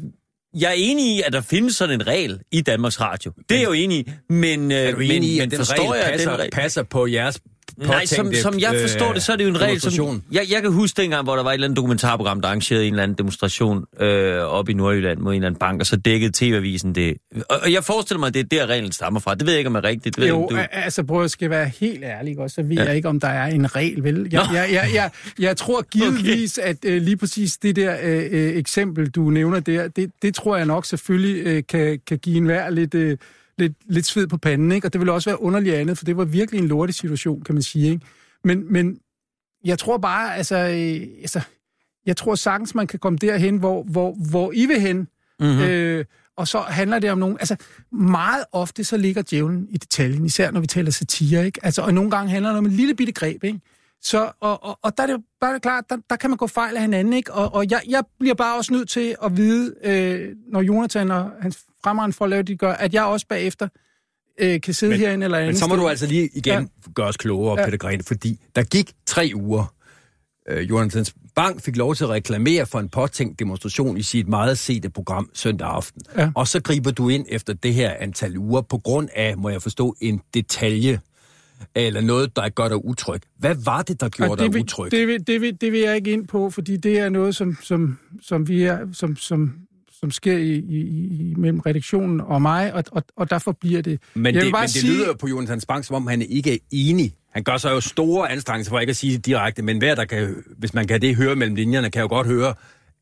jeg er enig i, at der findes sådan en regel i Danmarks Radio. Det er jeg jo enig i, men, Er du men, enig i, men at den forstår regel passer, den regel... passer på jeres Nej, som, som jeg forstår det, så er det jo en regel, som... Jeg, jeg kan huske dengang, hvor der var et eller andet dokumentarprogram, der arrangerede en eller anden demonstration øh, op i Nordjylland mod en eller anden bank, og så dækkede TV-avisen det. Og, og jeg forestiller mig, at det er der, reglen stammer fra. Det ved jeg ikke, om er rigtigt. Det ved Jo, om du... altså prøv at skal være helt ærlig også, så ved Ja. jeg ikke, om der er en regel, vel? Jeg, jeg, jeg, jeg, jeg tror givetvis, okay. at øh, lige præcis det der øh, øh, eksempel, du nævner der, det, det tror jeg nok selvfølgelig øh, kan, kan give en hver lidt, øh, lidt, lidt sved på panden, ikke? Og det ville også være underligt andet, for det var virkelig en lortig situation, kan man sige, ikke? Men, men jeg tror bare, altså, øh, altså, jeg tror sagtens, man kan komme derhen, hvor, hvor, hvor I vil hen, Mm-hmm. Øh, og så handler det om nogle... Altså, meget ofte så ligger djævlen i detaljen, især når vi taler satire, ikke? Altså, og nogle gange handler det om en lille bitte greb, ikke? Så, og, og, og der er det bare klart, der, der kan man gå fejl af hinanden, ikke? Og, og jeg, jeg bliver bare også nødt til at vide, øh, når Jonathan og hans fremragende for at lave det, de gør, at jeg også bagefter øh, kan sidde Men- herinde eller andet Men så må sted. du altså lige igen ja. gøre os klogere, ja. Peter Gren, fordi der gik tre uger. Øh, Jonathans Bank fik lov til at reklamere for en påtænkt demonstration i sit meget sete program søndag aften. Ja. Og så griber du ind efter det her antal uger på grund af, må jeg forstå, en detalje eller noget, der gør dig utryg. Hvad var det, der gjorde Og dig det vil, utryg? Det vil, det, vil, det vil jeg ikke ind på, fordi det er noget, som, som, som, vi er, som, som, som sker i, i, i, mellem redaktionen og mig, og, og, og derfor bliver det... Men det, men det sige- lyder på Jonathans Bank, som om han ikke er enig. Han gør sig jo store anstrengelser for ikke at sige det direkte, men hver, der kan, hvis man kan det høre mellem linjerne, kan jo godt høre,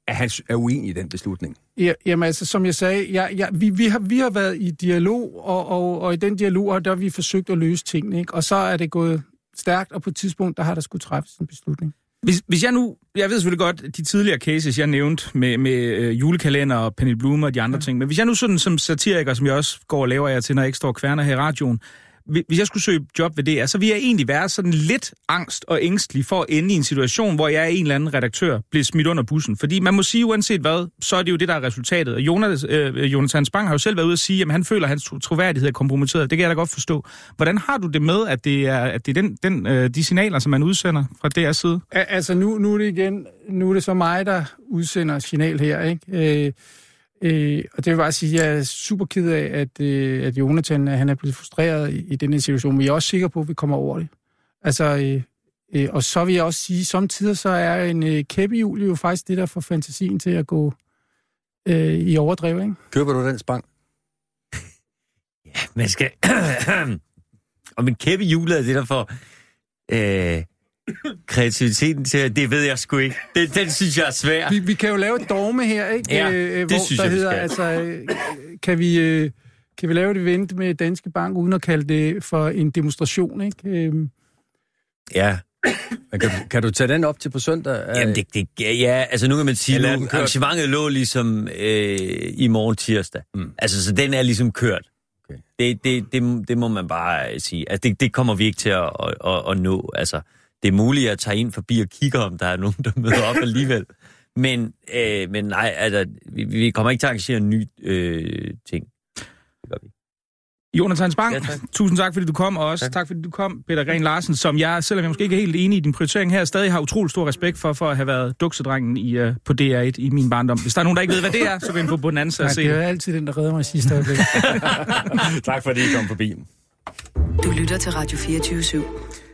at han er uenig i den beslutning. Ja, jamen altså, som jeg sagde, jeg, jeg, vi, vi, har, vi har været i dialog, og, og, og i den dialog har der har vi forsøgt at løse tingene, ikke? og så er det gået stærkt, og på et tidspunkt, der har der skulle træffes en beslutning. Hvis, hvis jeg nu, jeg ved selvfølgelig godt, de tidligere cases, jeg nævnte med, med øh, julekalender og Penny Blume og de andre ja. ting, men hvis jeg nu sådan som satiriker, som jeg også går og laver jer til, når jeg ikke står og kværner her i radioen, hvis jeg skulle søge job ved det, så ville jeg egentlig være sådan lidt angst og ængstelig for at ende i en situation, hvor jeg er en eller anden redaktør, bliver smidt under bussen. Fordi man må sige, uanset hvad, så er det jo det, der er resultatet. Og Jonas, øh, Jonathan Spang har jo selv været ude at sige, at han føler, at hans troværdighed er kompromitteret. Det kan jeg da godt forstå. Hvordan har du det med, at det er, at det er den, den, øh, de signaler, som man udsender fra deres side? Altså, nu, nu er det igen, nu er det så mig, der udsender signal her, ikke? Øh, øh, og det vil bare sige, at jeg er super ked af, at, øh, at Jonathan han er blevet frustreret i, i den her situation, men jeg er også sikker på, at vi kommer over det. Altså, øh, øh, og så vil jeg også sige, at samtidig så er en øh, kæppehjul jo faktisk det, der får fantasien til at gå øh, i overdrev, ikke? Køber du den spang? Man skal... og min kæppe hjulet er det, der får øh, kreativiteten til, at- det ved jeg sgu ikke. Den, den synes jeg er svær. Vi, vi kan jo lave et dogme her, ikke? Ja, øh, det hvor synes der jeg, vi hedder, skal. altså, øh, kan vi, øh, kan vi lave et event med Danske Bank, uden at kalde det for en demonstration, ikke? Øhm, Ja, Men Kan, du- kan du tage den op til på søndag? Jamen, det, det, ja, altså nu kan man sige, kørt? arrangementet lå ligesom øh, i morgen tirsdag. Mm. Altså, så den er ligesom kørt. Okay. Det, det, det, det må man bare sige. Altså, det, det kommer vi ikke til at, at, at, at nå. Altså, det er muligt, at jeg tager ind forbi og kigger, om der er nogen, der møder op alligevel. Men, øh, men nej, altså, vi, vi kommer ikke til at arrangere en ny øh, ting. Det gør vi. Jonathan Spang, Ja, tak. tusind tak, fordi du kom, og også tak. Tak. fordi du kom, Peter Gren Larsen, som jeg, selvom jeg måske ikke er helt enig i din prioritering her, stadig har utrolig stor respekt for, for at have været duksedrengen i, uh, på DR1 i min barndom. Hvis der er nogen, der ikke ved, hvad det er, så gå ind på Bonanza og se det det. er altid den, der redder mig i sidste øjeblik. tak fordi I kom forbi. Du lytter til Radio 24 /7.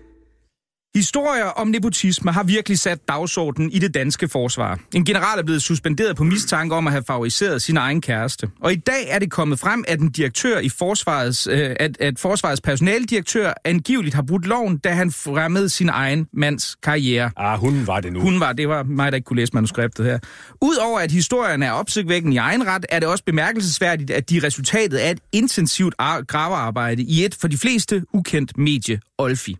Historier om nepotisme har virkelig sat dagsordenen i det danske forsvar. En general er blevet suspenderet på mistanke om at have favoriseret sin egen kæreste. Og i dag er det kommet frem, at en direktør i forsvarets, øh, at, at forsvarets personaldirektør angiveligt har brudt loven, da han fremmede sin egen mands karriere. Ah, hun var det nu. Hun var, det var mig, der ikke kunne læse manuskriptet her. Udover at historien er opsigtvækkende i egen ret, er det også bemærkelsesværdigt, at de er resultatet af et intensivt ar- gravearbejde i et for de fleste ukendt medie, Olfi.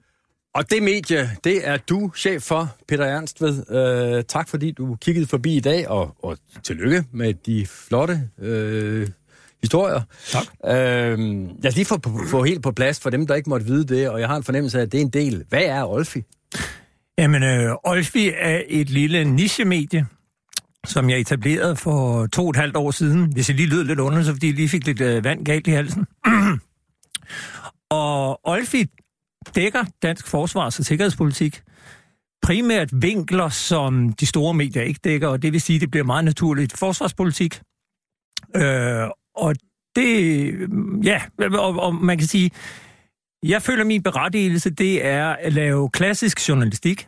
Og det medie, det er du chef for, Peter Ernst ved. Øh, tak fordi du kiggede forbi i dag, og, og tillykke med de flotte øh, historier. Tak. Øh, lad os lige få, få helt på plads for dem, der ikke måtte vide det, og jeg har en fornemmelse af, at det er en del. Hvad er Olfi? Jamen, øh, Olfi er et lille nichemedie, som jeg etablerede for to og et halvt år siden. Hvis jeg lige lød lidt under, så fordi jeg lige fik lidt øh, vand galt i halsen. og Olfi dækker dansk forsvars- og sikkerhedspolitik. Primært vinkler, som de store medier ikke dækker, og det vil sige, at det bliver meget naturligt forsvarspolitik. Øh, og det, ja, og, og man kan sige, jeg føler min berettigelse, det er at lave klassisk journalistik,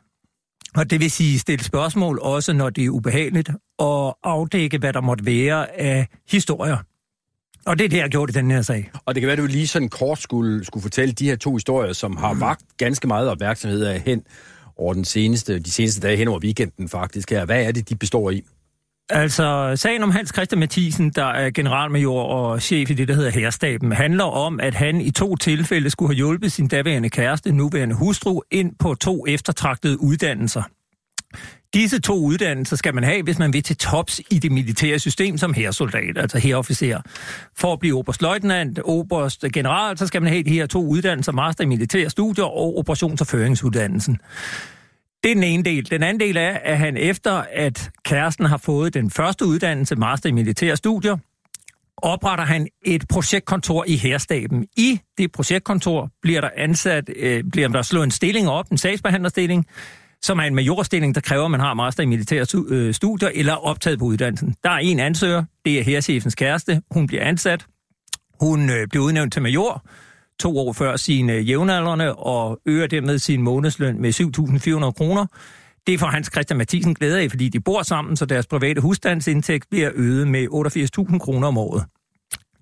og det vil sige stille spørgsmål også, når det er ubehageligt, og afdække, hvad der måtte være af historier. Og det er det, jeg gjort i den her sag. Og det kan være, at du lige sådan kort skulle, skulle fortælle de her to historier, som har vagt ganske meget opmærksomhed af hen over den seneste, de seneste dage hen over weekenden faktisk her. Hvad er det, de består i? Altså, sagen om Hans Christian Mathisen, der er generalmajor og chef i det, der hedder Herstaben, handler om, at han i to tilfælde skulle have hjulpet sin daværende kæreste, nuværende hustru, ind på to eftertragtede uddannelser. Disse to uddannelser skal man have, hvis man vil til tops i det militære system som hersoldat, altså herofficer. For at blive oberstløjtnant, oberst øh, general, så skal man have de her to uddannelser, master i militære studier og operations- og føringsuddannelsen. Det er den ene del. Den anden del er, at han efter, at kæresten har fået den første uddannelse, master i militære studier, opretter han et projektkontor i Herstaben. I det projektkontor bliver der ansat, øh, bliver der slået en stilling op, en sagsbehandlerstilling, som er en majorstilling, der kræver, at man har master i militære øh, studier eller optaget på uddannelsen. Der er en ansøger, det er herrechefens kæreste. Hun bliver ansat. Hun øh, bliver udnævnt til major to år før sine øh, jævnaldrende og øger dermed sin månedsløn med 7.400 kroner. Det får Hans Christian Mathisen glæde af, fordi de bor sammen, så deres private husstandsindtægt bliver øget med 88.000 kroner om året.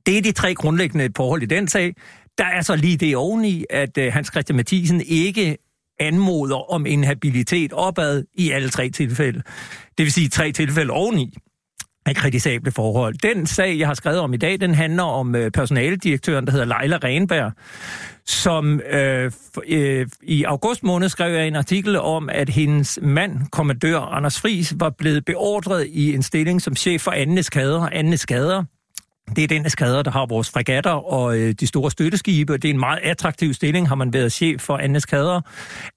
Det er de tre grundlæggende forhold i den sag. Der er så lige det oveni, at øh, Hans Christian Mathisen ikke anmoder om inhabilitet opad i alle tre tilfælde. Det vil sige tre tilfælde oveni af kritisable forhold. Den sag, jeg har skrevet om i dag, den handler om øh, personaledirektøren, der hedder Leila Renberg, som øh, f- øh, i august måned skrev jeg en artikel om, at hendes mand, kommandør Anders Friis, var blevet beordret i en stilling som chef for andenes skader. Andenes skader det er den eskader, der har vores fregatter og øh, de store støtteskibe. Det er en meget attraktiv stilling. Har man været chef for anden eskader,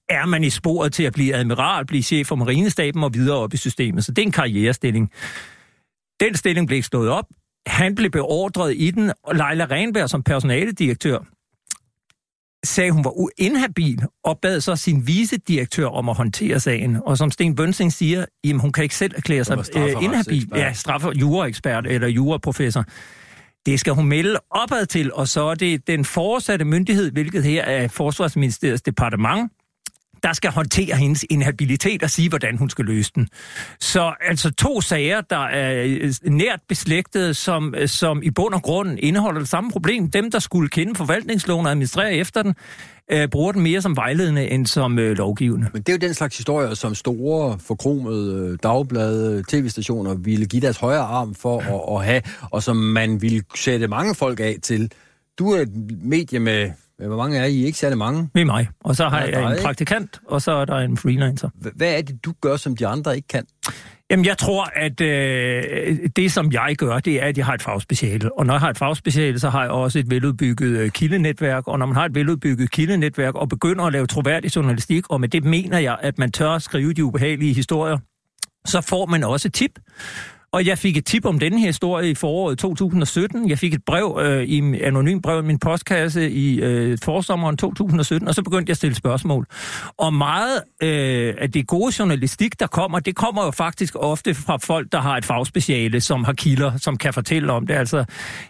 er man i sporet til at blive admiral, blive chef for marinestaben og videre op i systemet. Så det er en karrierestilling. Den stilling blev ikke slået op. Han blev beordret i den, og Leila Renberg som personaledirektør sagde, hun var uinhabil, og bad så sin vicedirektør om at håndtere sagen. Og som Sten Bønsing siger, jamen hun kan ikke selv erklære sig øh, inhabil. Ja, straffer, juraekspert eller juraprofessor. Det skal hun melde opad til, og så er det den forsatte myndighed, hvilket her er Forsvarsministeriets departement, der skal håndtere hendes inhabilitet og sige, hvordan hun skal løse den. Så altså to sager, der er øh, nært beslægtede, som, øh, som i bund og grund indeholder det samme problem. Dem, der skulle kende forvaltningsloven og administrere efter den, øh, bruger den mere som vejledende end som øh, lovgivende. Men det er jo den slags historier, som store, forkromede øh, dagblade, tv-stationer ville give deres højre arm for at, at have, og som man ville sætte mange folk af til. Du er et medie med, med hvor mange er I? Ikke særlig mange. Med mig. Og så har Ja, jeg en ikke? praktikant, og så er der en freelancer. Hvad er det, du gør, som de andre ikke kan? Jamen, jeg tror, at øh, det, som jeg gør, det er, at jeg har et fagspeciale. Og når jeg har et fagspeciale, så har jeg også et veludbygget øh, kildenetværk. Og når man har et veludbygget kildenetværk og begynder at lave troværdig journalistik, og med det mener jeg, at man tør at skrive de ubehagelige historier, så får man også tip. Og jeg fik et tip om denne her historie i foråret 2017. Jeg fik et brev, øh, i anonymt anonym brev i min postkasse i øh, forsommeren 2017, og så begyndte jeg at stille spørgsmål. Og meget øh, af det gode journalistik, der kommer, det kommer jo faktisk ofte fra folk, der har et fagspeciale, som har kilder, som kan fortælle om det. Altså,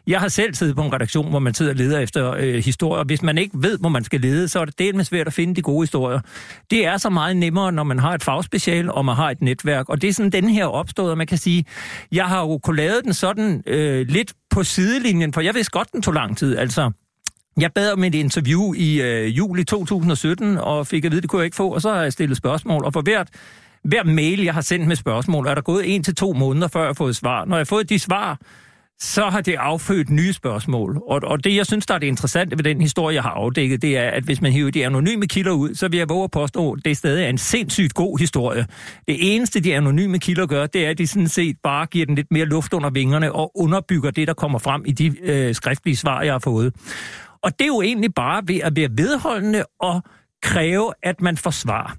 jeg har selv siddet på en redaktion, hvor man sidder og leder efter øh, historier. Hvis man ikke ved, hvor man skal lede, så er det delt med svært at finde de gode historier. Det er så meget nemmere, når man har et fagspeciale, og man har et netværk. Og det er sådan, den her opstået, og man kan sige, jeg har jo kunnet lave den sådan øh, lidt på sidelinjen, for jeg vidste godt, den tog lang tid. Altså, jeg bad om et interview i øh, juli 2017, og fik at vide, det kunne jeg ikke få, og så har jeg stillet spørgsmål, og for hvert, hver mail, jeg har sendt med spørgsmål, er der gået en til to måneder, før jeg har fået svar. Når jeg har fået de svar, så har det affødt nye spørgsmål. Og, og det, jeg synes, der er det interessante ved den historie, jeg har afdækket, det er, at hvis man hiver de anonyme kilder ud, så vil jeg våge at påstå, at det stadig er en sindssygt god historie. Det eneste, de anonyme kilder gør, det er, at de sådan set bare giver den lidt mere luft under vingerne og underbygger det, der kommer frem i de øh, skriftlige svar, jeg har fået. Og det er jo egentlig bare ved at være vedholdende og kræve, at man får svar.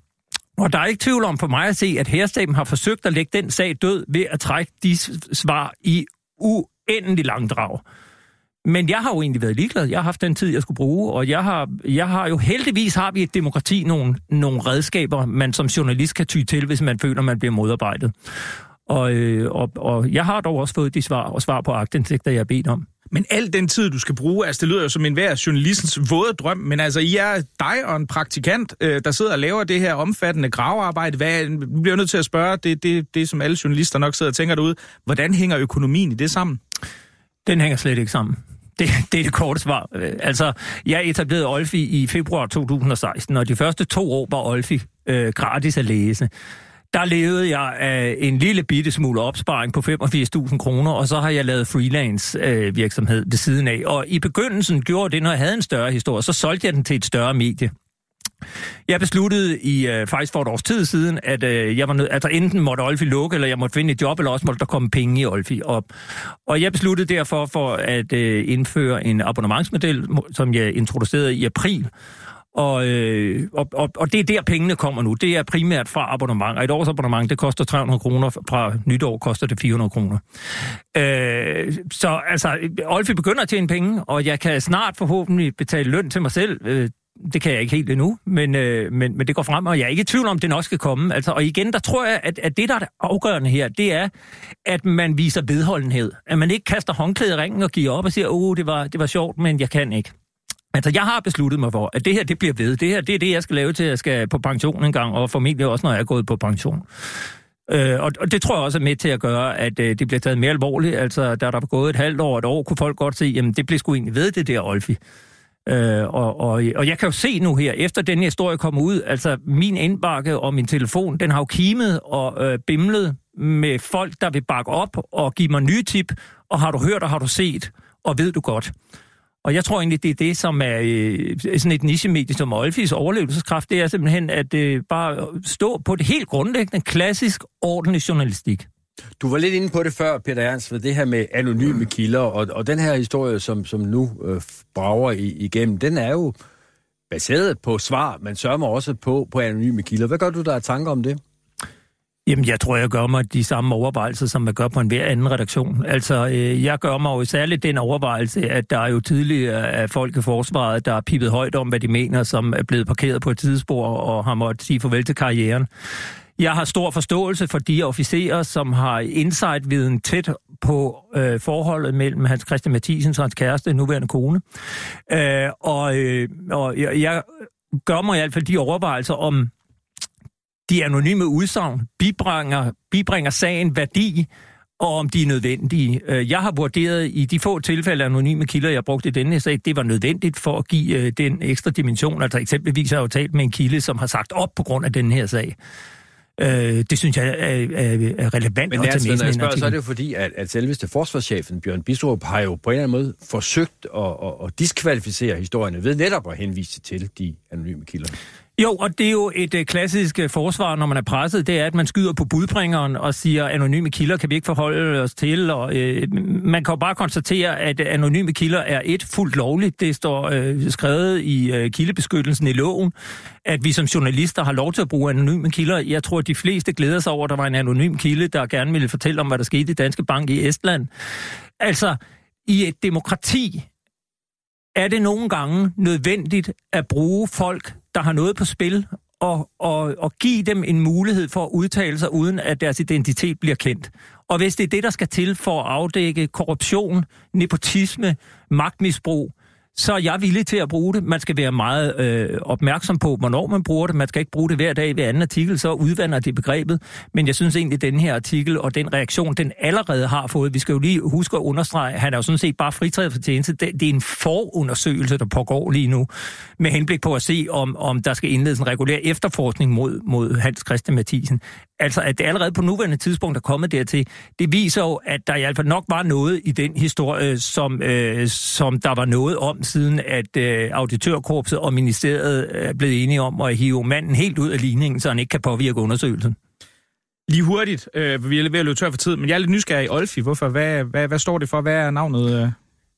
Og der er ikke tvivl om for mig at se, at herstaben har forsøgt at lægge den sag død ved at trække de svar i u uendelig langdrag. Men jeg har jo egentlig været ligeglad. Jeg har haft den tid, jeg skulle bruge, og jeg har, jeg har jo heldigvis har vi et demokrati nogle, nogle redskaber, man som journalist kan ty til, hvis man føler, man bliver modarbejdet. Og, øh, og, og jeg har dog også fået de svar og svar på agtindsigter, jeg har bedt om. Men al den tid, du skal bruge, altså det lyder jo som en hver journalistens våde drøm, men altså I er dig og en praktikant, øh, der sidder og laver det her omfattende gravearbejde. Hvad, nu bliver jeg nødt til at spørge, det, det, det som alle journalister nok sidder og tænker derude, hvordan hænger økonomien i det sammen? Den hænger slet ikke sammen. Det, det er det korte svar. Øh, altså, jeg etablerede Olfi i februar 2016, og de første to år var Olfi øh, gratis at læse. Der levede jeg af en lille bitte smule opsparing på 85.000 kroner, og så har jeg lavet freelance øh, virksomhed ved siden af. Og i begyndelsen gjorde det, når jeg havde en større historie, så solgte jeg den til et større medie. Jeg besluttede i øh, faktisk for et års tid siden, at øh, jeg var nød, altså enten måtte Olfi lukke, eller jeg måtte finde et job, eller også måtte der komme penge i Olfi op. Og jeg besluttede derfor for at øh, indføre en abonnementsmodel, som jeg introducerede i april. Og, øh, og, og, og det er der, pengene kommer nu. Det er primært fra abonnement. Et års abonnement, det koster 300 kroner. Fra nytår koster det 400 kroner. Øh, så altså, Olfi begynder at tjene penge, og jeg kan snart forhåbentlig betale løn til mig selv. Øh, det kan jeg ikke helt endnu, men, øh, men, men det går frem, og jeg er ikke i tvivl om, det nok skal komme. Altså, og igen, der tror jeg, at, at det, der er det afgørende her, det er, at man viser vedholdenhed. At man ikke kaster håndklædet i ringen og giver op og siger, åh, oh, det var, det var sjovt, men jeg kan ikke. Altså, jeg har besluttet mig for, at det her, det bliver ved. Det her, det er det, jeg skal lave til, at jeg skal på pension en gang, og formentlig også, når jeg er gået på pension. Øh, og, og det tror jeg også er med til at gøre, at øh, det bliver taget mere alvorligt. Altså, da der var gået et halvt år, et år, kunne folk godt se, jamen, det blev sgu egentlig ved, det der, Olfi. Øh, og, og, og jeg kan jo se nu her, efter den her historie kommer ud, altså min indbakke og min telefon, den har jo kimet og øh, bimlet med folk, der vil bakke op og give mig nye tip, og har du hørt og har du set, og ved du godt. Og jeg tror egentlig, det er det, som er øh, sådan et nichemedie som Olfis overlevelseskraft, det er simpelthen at øh, bare stå på det helt grundlæggende, klassisk, ordentlig journalistik. Du var lidt inde på det før, Peter Ernst, ved det her med anonyme kilder, og, og den her historie, som, som nu øh, brager i, igennem, den er jo baseret på svar, men sørger også på, på anonyme kilder. Hvad gør du der af tanker om det? Jamen, jeg tror, jeg gør mig de samme overvejelser, som man gør på en hver anden redaktion. Altså, øh, jeg gør mig jo særligt den overvejelse, at der er jo tidligere af folk i forsvaret, der har pippet højt om, hvad de mener, som er blevet parkeret på et tidsspor og har måttet sige farvel til karrieren. Jeg har stor forståelse for de officerer, som har insight-viden tæt på øh, forholdet mellem Hans Christian Mathisen og hans kæreste, nuværende kone. Øh, og øh, og jeg, jeg gør mig i hvert fald de overvejelser om, de anonyme udsagn bibringer, bibringer sagen værdi, og om de er nødvendige. Øh, Jeg har vurderet i de få tilfælde anonyme kilder, jeg brugte i denne sag, det var nødvendigt for at give øh, den ekstra dimension. Altså eksempelvis har jeg jo talt med en kilde, som har sagt op på grund af den her sag. Øh, Det synes jeg er, er, er relevant Men altså, når sådan jeg spørger, så er det jo fordi, at, at selveste forsvarschefen, Bjørn Bistrup, har jo på en eller anden måde forsøgt at, at, at diskvalificere historierne ved netop at henvise til de anonyme kilder. Jo, og det er jo et øh, klassisk øh, forsvar, når man er presset, det er, at man skyder på budbringeren og siger, anonyme kilder kan vi ikke forholde os til. Og, øh, man kan jo bare konstatere, at øh, anonyme kilder er et fuldt lovligt. Det står øh, skrevet i øh, kildebeskyttelsen i loven, at vi som journalister har lov til at bruge anonyme kilder. Jeg tror, at de fleste glæder sig over, at der var en anonym kilde, der gerne ville fortælle om, hvad der skete i Danske Bank i Estland. Altså, i et demokrati er det nogle gange nødvendigt at bruge folk, der har noget på spil, og, og, og give dem en mulighed for at udtale sig, uden at deres identitet bliver kendt. Og hvis det er det, der skal til for at afdække korruption, nepotisme, magtmisbrug, så er jeg villig til at bruge det. Man skal være meget øh, opmærksom på, hvornår man bruger det. Man skal ikke bruge det hver dag ved anden artikel, så udvander det begrebet. Men jeg synes egentlig, at den her artikel og den reaktion, den allerede har fået, vi skal jo lige huske at understrege, han er jo sådan set bare fritaget for tjeneste. Det, det er en forundersøgelse, der pågår lige nu, med henblik på at se, om, om der skal indledes en regulær efterforskning mod, mod Hans Christian Mathisen. Altså, at det allerede på nuværende tidspunkt er kommet dertil, det viser jo, at der i hvert fald nok var noget i den historie, som, øh, som der var noget om, siden at øh, auditørkorpset og ministeriet øh, er blevet enige om at hive manden helt ud af ligningen, så han ikke kan påvirke undersøgelsen. Lige hurtigt, øh, vi er ved at løbe tør for tid, men jeg er lidt nysgerrig. Olfi, hvorfor? Hvad, hvad, hvad står det for? Hvad er navnet? Øh?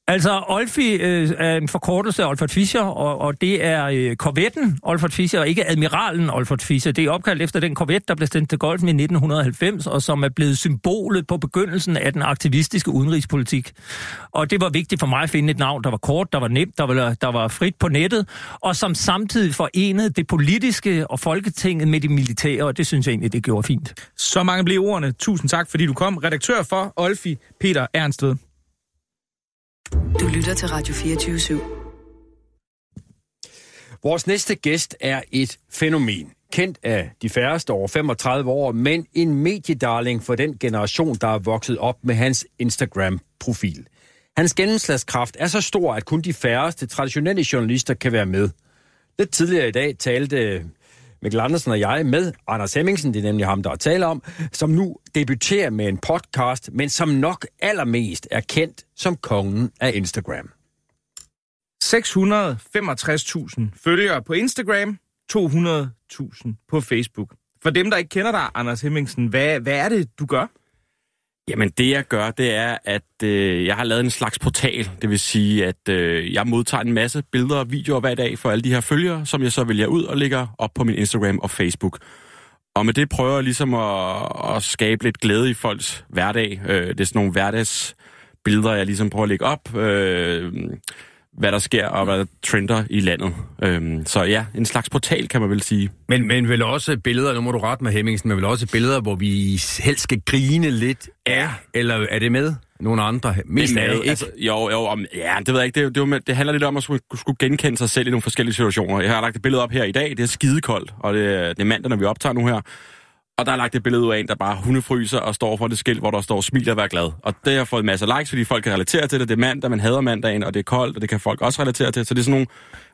Altså, Olfi øh, er en forkortelse af Olfert Fischer, og, og det er øh, korvetten Olfert Fischer, og ikke admiralen Olfert Fischer. Det er opkaldt efter den korvet, der blev sendt til Golfen i 1990, og som er blevet symbolet på begyndelsen af den aktivistiske udenrigspolitik. Og det var vigtigt for mig at finde et navn, der var kort, der var nemt, der var, der var frit på nettet, og som samtidig forenede det politiske og Folketinget med det militære, og det synes jeg egentlig, det gjorde fint. Så mange blev ordene. Tusind tak, fordi du kom. Redaktør for Olfi, Peter Ernstved. Du lytter til Radio 24 /7. Vores næste gæst er et fænomen. Kendt af de færreste over 35 år, men en mediedarling for den generation, der er vokset op med hans Instagram-profil. Hans gennemslagskraft er så stor, at kun de færreste traditionelle journalister kan være med. Lidt tidligere i dag talte Mikkel Andersen og jeg med Anders Hemmingsen, det er nemlig ham, der er tale om, som nu debuterer med en podcast, men som nok allermest er kendt som kongen af Instagram. 665.000 følgere på Instagram, 200.000 på Facebook. For dem, der ikke kender dig, Anders Hemmingsen, hvad, hvad er det, du gør? Jamen det jeg gør, det er, at øh, jeg har lavet en slags portal. Det vil sige, at øh, jeg modtager en masse billeder og videoer hver dag for alle de her følgere, som jeg så vælger ud og lægger op på min Instagram og Facebook. Og med det prøver jeg ligesom at, at skabe lidt glæde i folks hverdag. Øh, det er sådan nogle hverdagsbilleder, jeg ligesom prøver at lægge op. Øh, hvad der sker og hvad der trender i landet. Øhm, så ja, en slags portal, kan man vel sige. Men, men vel også billeder, nu må du rette med Hemmingsen, men vel også billeder, hvor vi helst skal grine lidt af, eller er det med nogle andre? Mest af, ikke? Altså, jo, jo, om, ja, det ved jeg ikke. Det, det, det, det handler lidt om at skulle, skulle genkende sig selv i nogle forskellige situationer. Jeg har lagt et billede op her i dag. Det er skidekoldt, og det, det er mandag, når vi optager nu her. Og der er lagt et billede ud af en, der bare hundefryser og står for det skilt, hvor der står smil og vær glad. Og det har fået en masse likes, fordi folk kan relatere til det. Det er mandag, man hader mandagen, og det er koldt, og det kan folk også relatere til. Så det er sådan nogle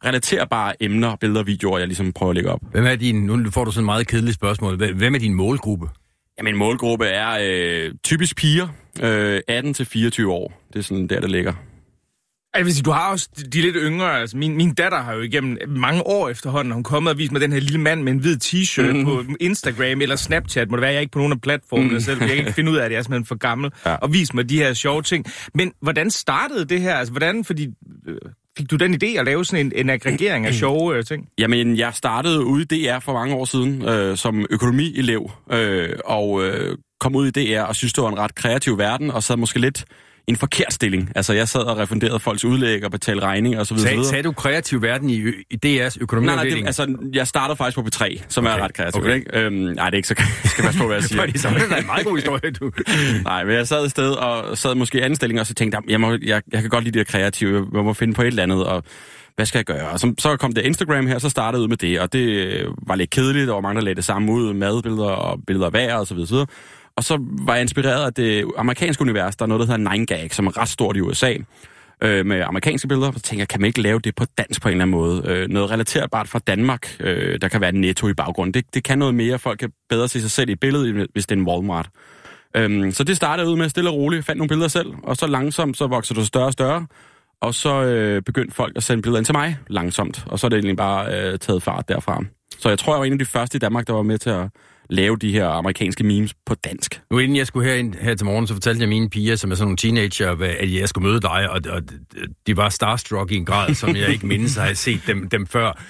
relaterbare emner, billeder og videoer, jeg ligesom prøver at lægge op. Hvem er din, nu får du sådan et meget kedeligt spørgsmål. Hvem er din målgruppe? Jamen, min målgruppe er øh, typisk piger, øh, 18-24 år. Det er sådan der, det ligger. Jeg vil sige, du har også de- lidt yngre. Altså, min, min datter har jo igennem mange år efterhånden, hun kommet og vist mig den her lille mand med en hvid t-shirt mm. på Instagram eller Snapchat. Må det være, jeg er ikke på nogen af platformene mm. selv. Jeg kan ikke finde ud af det, jeg er simpelthen for gammel. Ja. Og vise mig de her sjove ting. Men hvordan startede det her? Altså, hvordan, fordi... Øh, fik du den idé at lave sådan en, en aggregering af sjove øh, ting? Jamen, jeg startede ude i DR for mange år siden øh, som økonomielev, øh, og øh, kom ud i DR og synes, det var en ret kreativ verden, og sad måske lidt en forkert stilling. Altså, jeg sad og refunderede folks udlæg og betalte regninger osv. Sag, sagde du kreativ verden i, i DR's Nej, nej, økonomiafdeling? det, altså, jeg startede faktisk på B3, som okay. Er ret kreativt, okay. ikke? Øhm, nej, det er ikke så Jeg skal passe på, hvad jeg siger. Fordi så er det da en meget god historie, du. Nej, men jeg sad et sted og sad måske i anden stilling, og så tænkte jeg, jeg, må, jeg, jeg kan godt lide det kreative, jeg må finde på et eller andet, og hvad skal jeg gøre? Og så, så kom det Instagram her, så startede jeg ud med det, og det var lidt kedeligt, der var mange, der lagde det samme ud, madbilleder og billeder af vejr og så videre. Og så var jeg inspireret af det amerikanske univers, der er noget, der hedder 9gag, som er ret stort i USA, øh, med amerikanske billeder. Så tænker jeg, kan man ikke lave det på dansk på en eller anden måde? Øh, noget relaterbart fra Danmark, øh, der kan være netto i baggrunden. Det, det kan noget mere, folk kan bedre se sig selv i billedet, hvis det er en Walmart. Øhm, så det startede ud med stille og roligt, fandt nogle billeder selv, og så langsomt, så voksede det større og større, og så øh, begyndte folk at sende billeder ind til mig langsomt, og så er det egentlig bare øh, taget fart derfra. Så jeg tror, jeg var en af de første i Danmark, der var med til at lave de her amerikanske memes på dansk. Nu inden jeg skulle herind her til morgen, så fortalte jeg mine piger, som er sådan nogle teenager, at jeg skulle møde dig, og, og de var starstruck i en grad, som jeg ikke mindes at have set dem, dem før.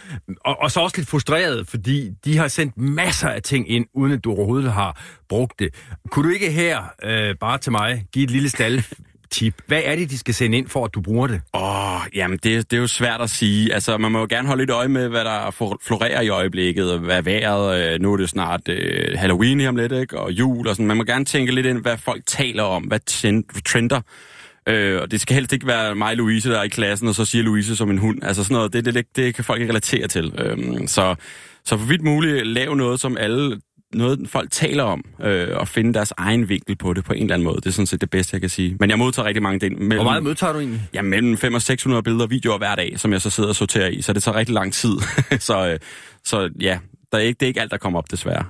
Og, og så også lidt frustreret, fordi de har sendt masser af ting ind, uden at du overhovedet har brugt det. Kunne du ikke her, øh, bare til mig, give et lille stald tip. Hvad er det, de skal sende ind for, at du bruger det? Åh, oh, jamen det, det er jo svært at sige. Altså, man må jo gerne holde lidt øje med, hvad der florerer i øjeblikket, og hvad vejret. Øh, nu er det snart øh, Halloween her om lidt, ikke? og jul og sådan. Man må gerne tænke lidt ind, hvad folk taler om, hvad trender. Øh, og det skal helst ikke være mig, Louise, der er i klassen, og så siger Louise som en hund. Altså sådan noget, det, det, det, det kan folk ikke relatere til. Øh, så, så for vidt muligt, lav noget, som alle noget, folk taler om, øh, og finde deres egen vinkel på det på en eller anden måde. Det er sådan set det bedste, jeg kan sige. Men jeg modtager rigtig mange ting. Mellem, Hvor meget modtager du egentlig? Ja, mellem 500 og 600 billeder og videoer hver dag, som jeg så sidder og sorterer i, så det tager rigtig lang tid. så, øh, så ja, der er ikke, det er ikke alt, der kommer op, desværre.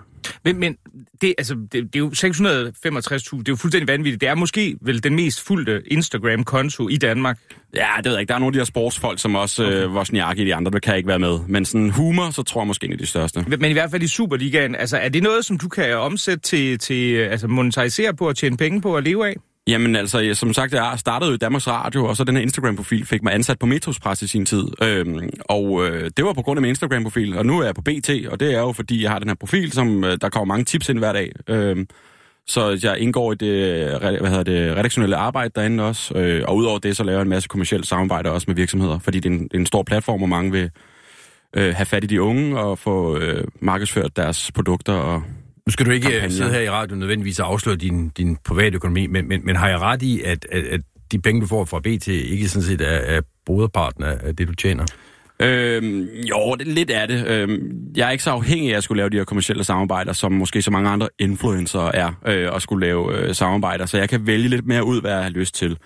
Men, men det, altså, det, det er jo 665.000, det er jo fuldstændig vanvittigt. Det er måske vel den mest fulgte Instagram-konto i Danmark. Ja, det ved jeg ikke. Der er nogle af de her sportsfolk, som også okay. øh, Wozniacki og de andre, der kan ikke være med. Men sådan humor, så tror jeg måske en af de største. Men i hvert fald i Superligaen, altså er det noget, som du kan omsætte til, til altså monetarisere på og tjene penge på at leve af? Jamen altså, jeg, som sagt, jeg startede jo i Danmarks Radio, og så den her Instagram-profil fik mig ansat på Metros Press i sin tid. Øhm, og øh, det var på grund af min Instagram-profil, og nu er jeg på BT, og det er jo fordi, jeg har den her profil, som øh, der kommer mange tips ind hver dag. Øhm, så jeg indgår i det, hvad hedder det redaktionelle arbejde derinde også, øh, og udover det, så laver jeg en masse kommersielt samarbejde også med virksomheder, fordi det er en, det er en stor platform, og mange vil øh, have fat i de unge og få øh, markedsført deres produkter og nu skal du ikke Kampagner. Kampagner. sidde her i radioen nødvendigvis og afsløre din, din private økonomi, men, men, men har jeg ret i, at, at, at de penge, du får fra BT, ikke sådan set er, er broderparten af det, du tjener? Øhm, jo, det, lidt er det. Øhm, jeg er ikke så afhængig af at skulle lave de her kommersielle samarbejder, som måske så mange andre influencer er, øh, og skulle lave øh, samarbejder. Så jeg kan vælge lidt mere ud, hvad jeg har lyst til.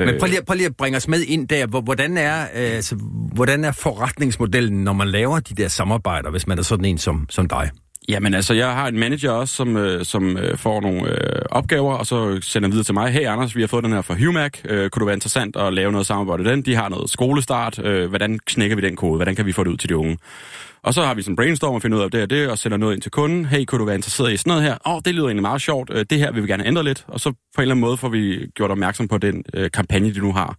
Øh, Men prøv lige, prøv lige at bringe os med ind der. Hvor- Hvordan er, øh, altså, hvordan er forretningsmodellen, når man laver de der samarbejder, hvis man er sådan en som, som dig? Jamen altså, jeg har en manager også, som, øh, som øh, får nogle øh, opgaver, og så sender videre til mig. Hey Anders, vi har fået den her fra Humac. Øh, kunne du være interessant at lave noget samarbejde med den? De har noget skolestart. Øh, hvordan knækker vi den kode? Hvordan kan vi få det ud til de unge? Og så har vi sådan en brainstorm og finder ud af det og det, og sender noget ind til kunden. Hey, kunne du være interesseret i sådan noget her? Åh, oh, det lyder egentlig meget sjovt. Øh, det her vil vi gerne ændre lidt. Og så på en eller anden måde får vi gjort opmærksom på den øh, kampagne, de nu har.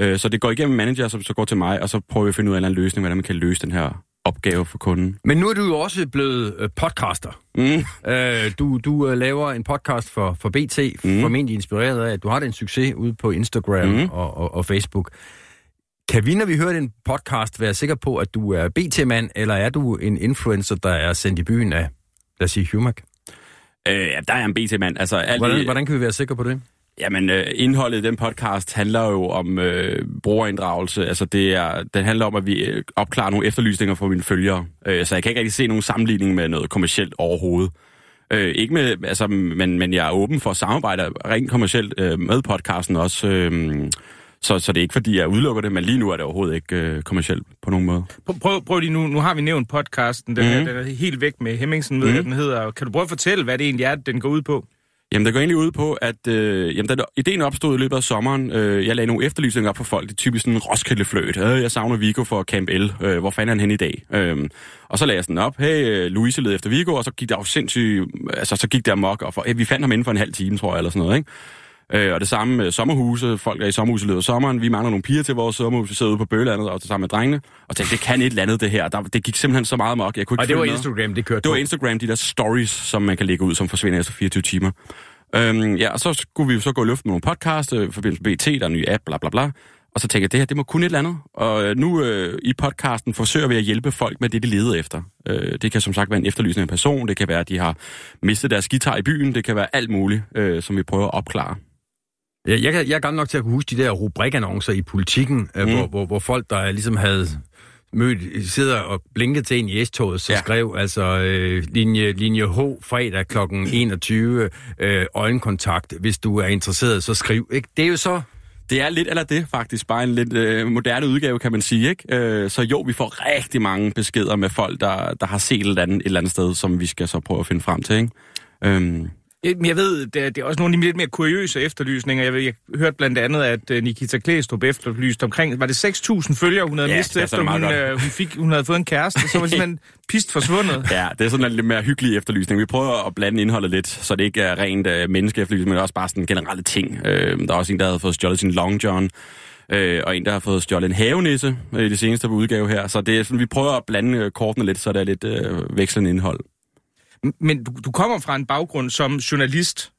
Øh, så det går igennem manager, som så går til mig, og så prøver vi at finde ud af en eller anden løsning, hvordan man kan løse den her opgave for kunden. Men nu er du jo også blevet øh, podcaster. Mm. Øh, du du øh, laver en podcast for, for BT, mm. formentlig inspireret af, at du har den succes ude på Instagram Mm. og, og, og Facebook. Kan vi, når vi hører den podcast, være sikre på, at du er BT-mand, eller er du en influencer, der er sendt i byen af, lad os sige, Humac? Øh, ja, der er en BT-mand. Altså, alt Hvordan, i- hvordan kan vi være sikre på det? Jamen, øh, indholdet i den podcast handler jo om øh, brugerinddragelse. Altså, det er, den handler om, at vi øh, opklarer nogle efterlysninger for mine følgere. Øh, så jeg kan ikke rigtig se nogen sammenligning med noget kommercielt overhovedet. Øh, ikke med, altså, men, men jeg er åben for at samarbejde rent kommercielt øh, med podcasten også. Øh, så, så det er ikke, fordi jeg udelukker det, men lige nu er det overhovedet ikke øh, kommercielt på nogen måde. Prøv, prøv, lige nu, nu har vi nævnt podcasten, den, mm. Mhm. her, den er helt væk med Hemmingsen, ved Mhm. mm. den hedder. Kan du prøve at fortælle, hvad det egentlig er, den går ud på? Jamen, det går egentlig ud på, at øh, jamen, da ideen opstod i løbet af sommeren, øh, jeg lagde nogle efterlysninger op for folk. Det er typisk sådan en roskildefløjt. Øh, jeg savner Vigo for Camp L. Øh, hvor fanden er han hen i dag? Øh, og så lagde jeg sådan op. Hey, øh, Louise led efter Vigo, og så gik der jo sindssygt... Altså, så gik der mok, og for, hey, vi fandt ham inden for en halv time, tror jeg, eller sådan noget, ikke? Øh, og det samme med sommerhuse. Folk er i sommerhus i løbet sommeren. Vi mangler nogle piger til vores sommerhus. Vi sidder ude på Bøgelandet og sammen med drengene. Og tænkte, det kan et eller andet, det her. Der, det gik simpelthen så meget mok. Jeg kunne ikke Og det var med. Instagram, det kørte Det var. Instagram, de der stories, som man kan lægge ud, som forsvinder efter 24 timer. Øhm, ja, og så skulle vi jo så gå i luften med nogle podcast, øh, forbindelse med BT, der er en ny app, bla bla bla. Og så tænkte jeg, det her, det må kun et eller andet. Og øh, nu øh, i podcasten forsøger vi at hjælpe folk med det, de leder efter. Øh, det kan som sagt være en efterlysning af en person, det kan være, at de har mistet deres guitar i byen, det kan være alt muligt, øh, som vi prøver at opklare. Jeg, kan- jeg er gammel nok til at kunne huske de der rubrikannoncer i politikken, mm. hvor, hvor, hvor folk, der ligesom havde mødt, sidder og blinket til en i S-toget, så Ja. skrev altså øh, linje, linje H fredag kl. 21, øh, øjenkontakt. Hvis du er interesseret, så skriv. Ikke? Det er jo så... Det er lidt eller det faktisk, bare en lidt øh, moderne udgave, kan man sige. Ikke? Øh, så jo, vi får rigtig mange beskeder med folk, der, der har set et eller, andet, et eller andet sted, som vi skal så prøve at finde frem til. Ikke? Øhm, Øh, jeg ved, det er, det er også nogle af de lidt mere kuriøse efterlysninger. Jeg, ved, jeg hørte blandt andet, at uh, Nikita Klæstrup efterlyste omkring, var det 6.000 følgere, hun havde Ja, mistet, efter hun, uh, hun, fik, hun havde fået en kæreste. Så var simpelthen pist forsvundet. ja, det er sådan en lidt mere hyggelig efterlysning. Vi prøver at blande indholdet lidt, så det ikke er rent øh, menneskeefterlysning, men også bare sådan generelle ting. Øh, der er også en, der havde fået stjålet sin long john, øh, og en, der har fået stjålet en havenisse øh, i det seneste udgave her. Så det er sådan, vi prøver at blande øh, kortene lidt, så der er lidt øh, vekslende indhold. Men du, du kommer fra en baggrund som journalist,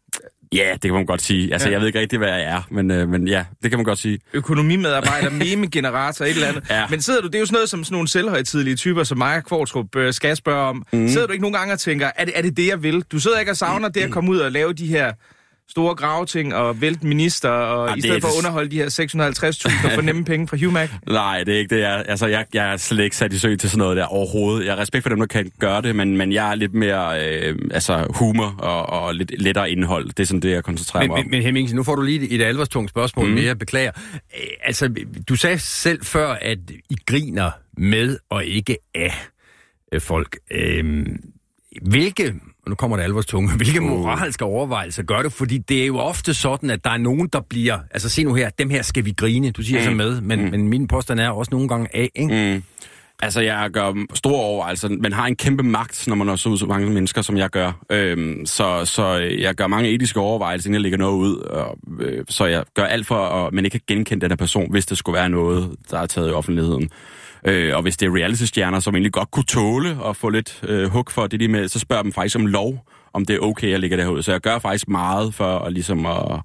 Ja, det kan man godt sige. Altså, Ja. jeg ved ikke rigtig, hvad jeg er, men, øh, men ja, det kan man godt sige. økonomimedarbejder, meme-generator, et eller andet. Ja. Men sidder du, det er jo sådan noget, som sådan nogle selvhøjtidlige typer, som mig og Kvartrup øh, skal spørge om. Mm. Sidder du ikke nogle gange og tænker, er det, er det det, jeg vil? Du sidder ikke og savner det at komme ud og lave de her store graveting og vælte minister, og Ah, i det stedet for at underholde de her 650.000 for nemme penge fra Humac. Nej, det er ikke det. Jeg, altså, jeg, jeg er slet ikke sat i sø til sådan noget der overhovedet. Jeg har respekt for dem, der kan gøre det, men, men jeg er lidt mere øh, altså, humor og, og lidt lettere indhold. Det er sådan det, jeg koncentrerer Men, mig om. men, men Hemmingsen, nu får du lige et alvorstungt spørgsmål mm. mere, beklager. Øh, Altså, du sagde selv før, at I griner med og ikke af øh, folk. Øhm, hvilke, og nu kommer det alvorstunge, hvilke moralske overvejelser gør du? Fordi det er jo ofte sådan, at der er nogen, der bliver, altså se nu her, dem her skal vi grine, du siger mm. så med, men, mm. men min påstand er også nogle gange af, ikke? Mm. Altså, jeg gør store overvejelser. Man har en kæmpe magt, når man har så ud så mange mennesker, som jeg gør. Øhm, så, så jeg gør mange etiske overvejelser, inden jeg lægger noget ud. Og, øh, så jeg gør alt for, at man ikke kan genkende den her person, hvis det skulle være noget, der er taget i offentligheden. Øh, og hvis det er reality-stjerner, som egentlig godt kunne tåle at få lidt øh, hug for det, de med, så spørger dem faktisk om lov, om det er okay at ligge derude. Så jeg gør faktisk meget for at, ligesom at,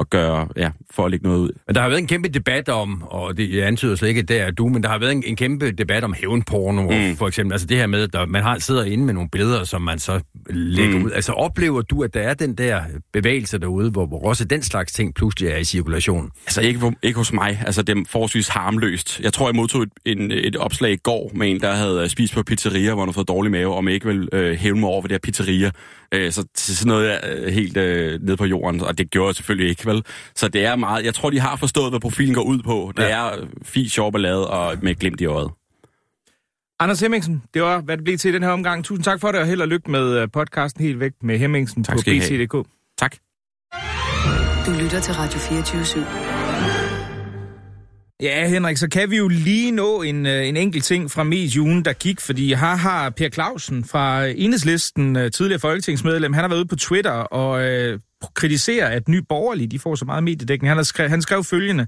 at gøre, ja, for at lægge noget ud. Men Der har været en kæmpe debat om, og det antyder slet ikke, at det er du, men der har været en, en kæmpe debat om hævnporno, mm. for eksempel. Altså det her med, at man har, sidder inde med nogle billeder, som man så lægger mm. ud. Altså oplever du, at der er den der bevægelse derude, hvor, hvor også den slags ting pludselig er i cirkulation? Altså ikke, ikke hos mig. Altså det er forholdsvis harmløst. Jeg tror, jeg modtog et, en, et opslag i går med en, der havde øh, spist på pizzeria, hvor han havde fået dårlig mave, og man ikke vil øh, hæve mig over ved det her pizzeria. Øh, så sådan noget er øh, helt øh, nede på jorden, og det gjorde jeg selvfølgelig ikke, vel? Så det er meget... Jeg tror, de har forstået, hvad profilen går ud på. Det Ja. er øh, fint sjov ballade og med glimt i øjet. Anders Hemmingsen, det var, hvad det blev til i den her omgang. Tusind tak for det, og held og lykke med øh, podcasten Helt Væk med Hemmingsen Tak på. BT.dk. Tak. Du lytter til Radio 24 /7. Ja, Henrik, så kan vi jo lige nå en, øh, en enkelt ting fra medieugen, der gik, fordi her har Per Clausen fra Enhedslisten, øh, tidligere folketingsmedlem, han har været ude på Twitter og øh, kritiserer, at Ny Borgerlige, de får så meget mediedækning. Han, har skrev, han skrev følgende.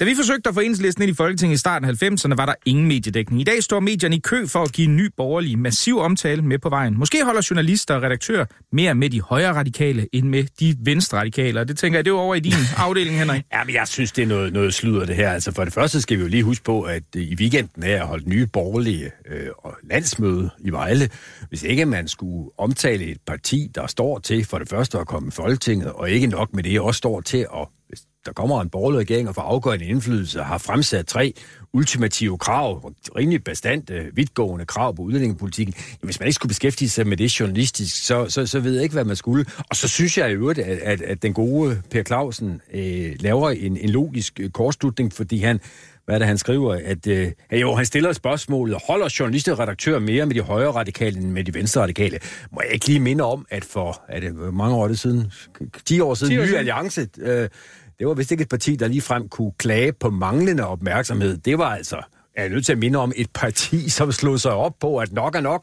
Da vi forsøgte at få enhedslisten ind i Folketinget i starten af 90'erne, var der ingen mediedækning. I dag står medierne i kø for at give ny borgerlig massiv omtale med på vejen. Måske holder journalister og redaktører mere med de højre radikale end med de venstre radikale. Og det tænker jeg, det er over i din afdeling, Henrik. Ja, men jeg synes, det er noget, noget sludder, det her. Altså, for det første skal vi jo lige huske på, at øh, i weekenden er holdt nye borgerlige øh, og landsmøde i Vejle. Hvis ikke man skulle omtale et parti, der står til for det første at komme i Folketinget, og ikke nok med det, også står til at hvis der kommer en borgerlig regering og får afgørende indflydelse, har fremsat tre ultimative krav, rimelig bestandte, øh, vidtgående krav på udlændingepolitikken. Hvis man ikke skulle beskæftige sig med det journalistisk, så, så, så ved jeg ikke, hvad man skulle. Og så synes jeg i øvrigt, at, at, at den gode Per Clausen øh, laver en, en logisk øh, kortslutning, fordi han hvad er det, han skriver, at, øh, at jo, han stiller spørgsmålet, holder journalister og redaktører mere med de højre radikale end med de venstre radikale? Må jeg ikke lige minde om, at for er det mange år er det siden, 10 år siden, 10 år Ny siden. Alliance, øh, det var vist ikke et parti, der lige frem kunne klage på manglende opmærksomhed. Det var altså er jeg nødt til at minde om et parti, som slog sig op på, at nok er nok.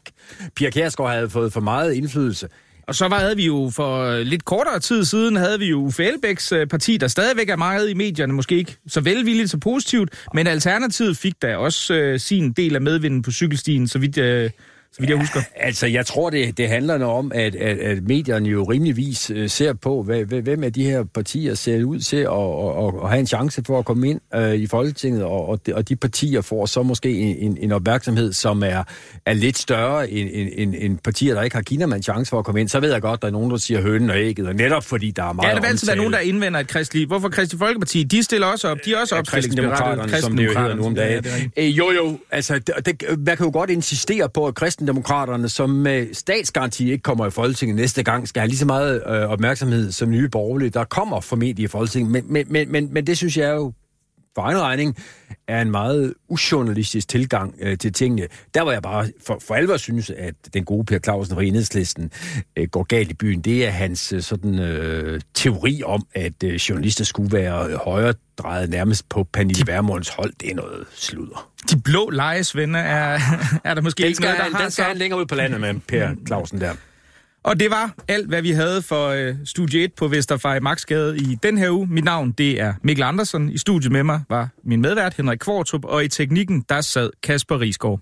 Pia Kjærsgaard havde fået for meget indflydelse. Og så var, havde vi jo for øh, lidt kortere tid siden, havde vi jo Uffe Elbæks øh, parti, der stadigvæk er meget i medierne, måske ikke så velvilligt, så positivt, men Alternativet fik da også øh, sin del af medvinden på cykelstien, så vidt, øh, så vidt jeg husker. Altså, jeg tror, det, det handler om, at, at, at medierne jo rimeligvis øh, ser på, hvad, hvad- hvem af de her partier ser ud til at, at, at, at have en chance for at komme ind øh, i Folketinget, og, og, de, og de partier får så måske en, en, en opmærksomhed, som er, er lidt større end, end, end, end partier, der ikke har Kinamann chance for at komme ind. Så ved jeg godt, der er nogen, der siger hønen og ægget, og netop fordi der er meget Ja, der vil altid være nogen, der indvender et kristelig. Hvorfor Kristelig Folkeparti? De stiller også op. De er også Ja, opstillingsberettigede. kristendemokraterne, som det jo hedder nu om Ja, dagen. rigtigt. Øh, jo, jo, altså, det, det, man kan jo godt insistere på, at kristendemokraterne, som med statsgaranti ikke kommer i Folketinget næste gang, skal have lige så meget øh, opmærksomhed som nye borgerlige, der kommer formentlig i Folketinget. Men, men, men, men, men det synes jeg jo, for egen regning, er en meget ujournalistisk tilgang øh, til tingene. Der hvor jeg bare for, for alvor synes, at den gode Per Clausen fra Enhedslisten øh, går galt i byen, det er hans øh, sådan øh, teori om, at øh, journalister skulle være øh, højere drejet nærmest på Pernille Vermunds hold. Det er noget sludder. De blå lejesvende er, er der måske Den ikke skal, noget, der han, har den skal så. han længere ud på landet med, Per Clausen der. Og det var alt, hvad vi havde for øh, Studie 1 på Vesterfej Maxgade i den her uge. Mit navn, det er Mikkel Andersen. I studiet med mig var min medvært Henrik Kvartrup, og i teknikken, der sad Kasper Risgaard.